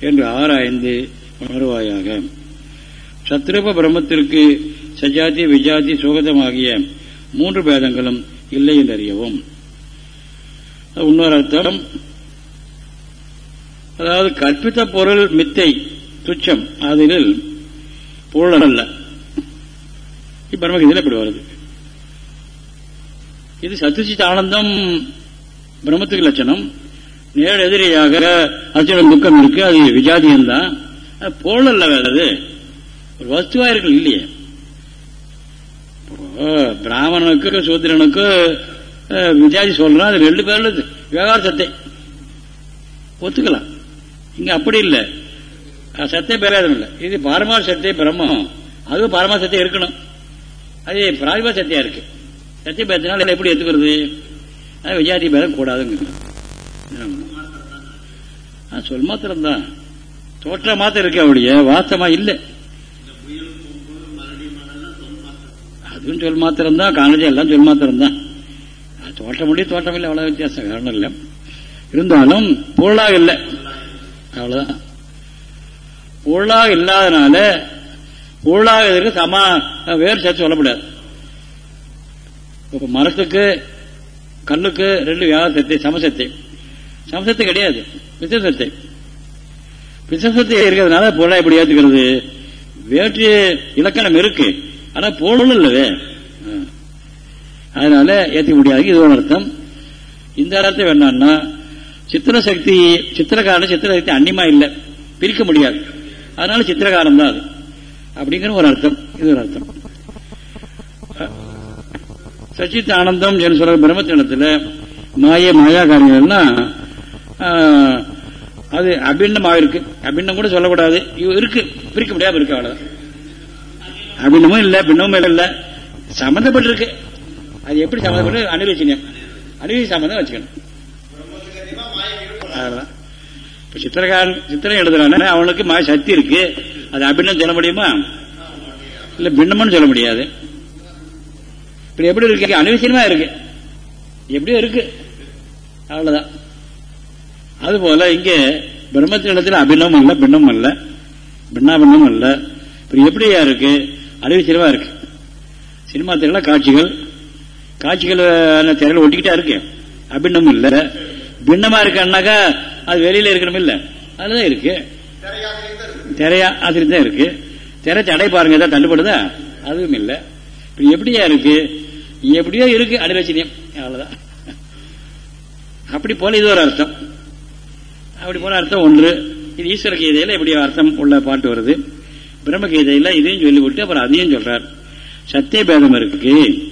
என்று ஆராய்ந்து உணர்வாயாக. சத்ரூப பிரம்மத்திற்கு சஜாதி விஜாதி சுகதமாகிய மூன்று பேதங்களும் இல்லை என்றறியவும். இன்னொரு அர்த்தம் அதாவது கற்பித்த பொருள் மித்தை துச்சம் அதில் பொருள் அல்ல. பிரம்மகீதையில் இப்படி வருது. இது சத்துசித்த ஆனந்தம் பிரம்மத்துக்கு லட்சணம். நேர எதிரியாக அர்ச்சனம் துக்கம் இருக்கு அது விஜாதியம்தான். பொருள் அல்ல வேறது ஒரு வஸ்துவா இருக்கு இல்லையே. பிராமணனுக்கு சூத்திரனுக்கு விஜாதி சொல்றான் அது ரெண்டு பேர்ல விவகார சத்தை. ஒத்துக்கலாம். இங்க அப்படி இல்லை. சத்திய பேராதம் இல்லை. இது பாரமா சத்திய பிரம்மம். அதுவும் பாரமா சத்தியம் இருக்கணும். அது பிராதிமா சத்தியா இருக்கு. சத்திய பேரத்தினால எப்படி எடுத்துக்கிறது விஜயாதி பேரம் கூடாதுங்க. சொல் மாத்திரம் தான் தோற்ற மாத்திரம் இருக்கு அவளுடைய வாஸ்தமா இல்லை. அதுவும் சொல் மாத்திரம். தான் காணொலி எல்லாம் சொல் மாத்திரம் தான் தோட்டம் முடியும் தோட்டம் இல்லை அவ்வளவு வித்தியாசம் காரணம் இல்லை. இருந்தாலும் பொருளாக இல்லை. அவ்வளவுதான். பொருளாக இல்லாதனால பொருளாக இதற்கு சமா வேறு சேர்த்து சொல்லக்கூடாது இப்ப மரத்துக்கு கல்லுக்கு ரெண்டு வியாபாரத்தை சமசத்தை சமசத்தை கிடையாது விசேஷத்தை விசேஷத்தை இருக்கிறதுனால பொருளா எப்படி ஏற்றுக்கிறது வேற்று இலக்கணம் இருக்கு ஆனா பொருள் இல்லவே. அதனால ஏற்றிக்க முடியாது. இது ஒரு அர்த்தம். இந்த அர்த்தம் என்னன்னா சித்திர சக்தி சித்திரக்காரன் சித்திர சக்தி அன்னிமா இல்லை. பிரிக்க முடியாது. அதனால சித்திரகாரம் தான் அது. அப்படிங்கிற ஒரு அர்த்தம். இது ஒரு அர்த்தம். சச்சித் ஆனந்தம் என்று சொல்ற பிரம்மத்தினத்தில் மாய மாயா காரியங்கள்லாம் அது அபிண்ணமாக இருக்கு. அபிண்ணம் கூட சொல்லக்கூடாது. இருக்கு. பிரிக்க முடியாம இருக்கு அவ்வளவுதான். அபிண்ணமும் இல்லை பின்னமும் இல்ல. சம்பந்தப்பட்டிருக்கு. அது எப்படி சம்பந்தப்பட்டு அனுபவிச்சினியம் அனுபவி சம்மந்தம் வச்சுக்கணும். அவ்வளோதான் இப்ப சித்திரகாரன் சித்திரம் எழுதுறான அவனுக்கு மாய சக்தி இருக்கு. அது அபின்னம் சொல்ல முடியுமா? இல்ல பின்னம்னு சொல்ல முடியாது. இப்போ எப்படி இருக்கு? அனுவசியமா இருக்கு. எப்படியோ இருக்கு. அவ்வளவுதான். அதுபோல இங்க பிரம்மத்தினிடத்தில் அபிநம் அல்ல பின்னம் அல்ல. பின்னாபின்னமும் அல்ல. இப்ப எப்படியா இருக்கு? அனுவசியமா இருக்கு. சினிமா திரையில காட்சிகள் காட்சிகள் திரையில ஒட்டிக்கிட்டா இருக்கு. அபிண்ணம் இல்ல. பின்னமா இருக்கான்னாக்கா அது வெளியில இருக்கணும் இல்ல. அதுதான் இருக்கு. திரையா அது தான் இருக்கு. திரை தடை பாருங்க ஏதாவது தள்ளுபடுதா? அதுவும் இல்ல. எப்படியா இருக்கு? எப்படியோ இருக்கு அனுரச்சனியம் அவ்வளவுதான். அப்படி போல இது ஒரு அர்த்தம். அப்படி போல அர்த்தம் ஒன்று. இது ஈஸ்வர கீதையில எப்படி அர்த்தம் உள்ள பாட்டு வருது. பிரம்ம கீதையில இதையும் சொல்லிவிட்டு அப்புறம் அதையும் சொல்றார். சத்திய பேதம் இருக்கு.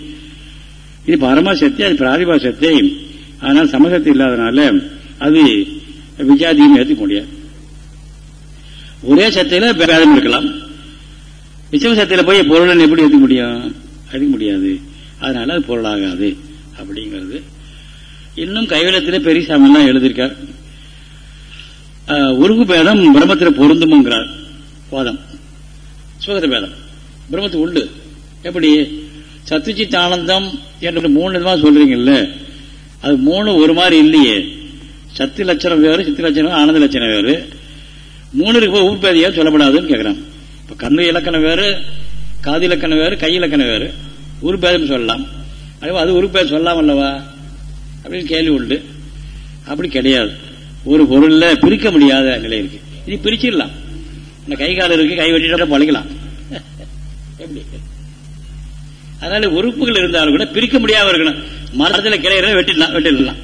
இது பரமா சத்தியம் அது பிராதிபா சத்தியம் ஆனால் சமசக்தி இல்லாதனால அது விஜாதியும் ஏற்றுக்க முடியாது. ஒரே சத்தையில பேதம் இருக்கலாம். விஷம சத்தியில போய் பொருளை எப்படி ஏற்றுக்க முடியும்? அடிக்க முடியாது. அதனால அது பொருளாகாது அப்படிங்கிறது. இன்னும் கைவலத்தில் பெரிய சாமியெல்லாம் எழுதியிருக்கார். உருகு பேதம் பிரம்மத்தில் பொருந்தும்ங்கிறார். வாதம். சுகத பேதம். பிரம்மத்து உண்டு. எப்படி? சத்துச்சித் ஆனந்தம் என்று மூணு விதமாக சொல்றீங்கல்ல? அது மூணு ஒரு மாதிரி இல்லையே. சத்து லட்சணம் வேறு சித்து லட்சணம் ஆனந்த லட்சணம் வேறு. மூணு இருக்கு ஊர்பேதியா சொல்லப்படாதுன்னு கேட்குறான் இப்போ கண்ணு இலக்கணம் வேறு காது இலக்கணம் வேறு கை இலக்கணம் வேறு. உருப்பேதம் சொல்லலாம். அது உருப்பேதம் சொல்லலாம் அல்லவா? அப்படின்னு கேள்வி உண்டு. அப்படி கிடையாது. ஒரு பொருளில் பிரிக்க முடியாத நிலை இருக்கு. இது பிரிச்சிடலாம். இந்த கை கால் இருக்கு கை வெட்டிட்டு பழகலாம் எப்படி? அதனால உறுப்புகள் இருந்தாலும் கூட பிரிக்க முடியாம இருக்கணும். மரத்தில் கிளையிற வெட்டிடலாம் வெட்டிடலாம்.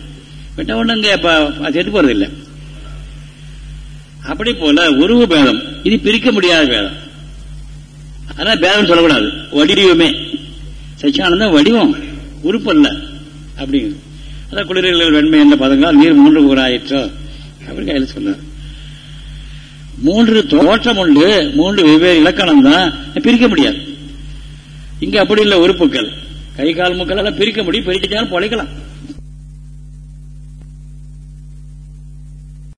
வெட்ட ஒண்ணு இங்க செத்து போறது இல்லை அப்படி போல உருவு பேதம். இது பிரிக்க முடியாத பேதம். அதனால பேதம் சொல்லக்கூடாது. வடிவமே. சச்சியானந்தம் வடிவம். உறுப்பு அல்ல அப்படிங்கிறது. அதான் குளிர்கள் வெண்மை என்ற பதங்கள் நீர் மூன்று கூறாயிற்றோ அப்படி கையில் சொன்னார். மூன்று தோற்றம் உண்டு. மூன்று வெவ்வேறு இலக்கணம் தான் பிரிக்க முடியாது. இங்க அப்படி இல்லை உறுப்புகள் கை கால் முக்கள் எல்லாம் பிரிக்க முடியும் பிரிச்சாலும் பொழைக்கலாம்.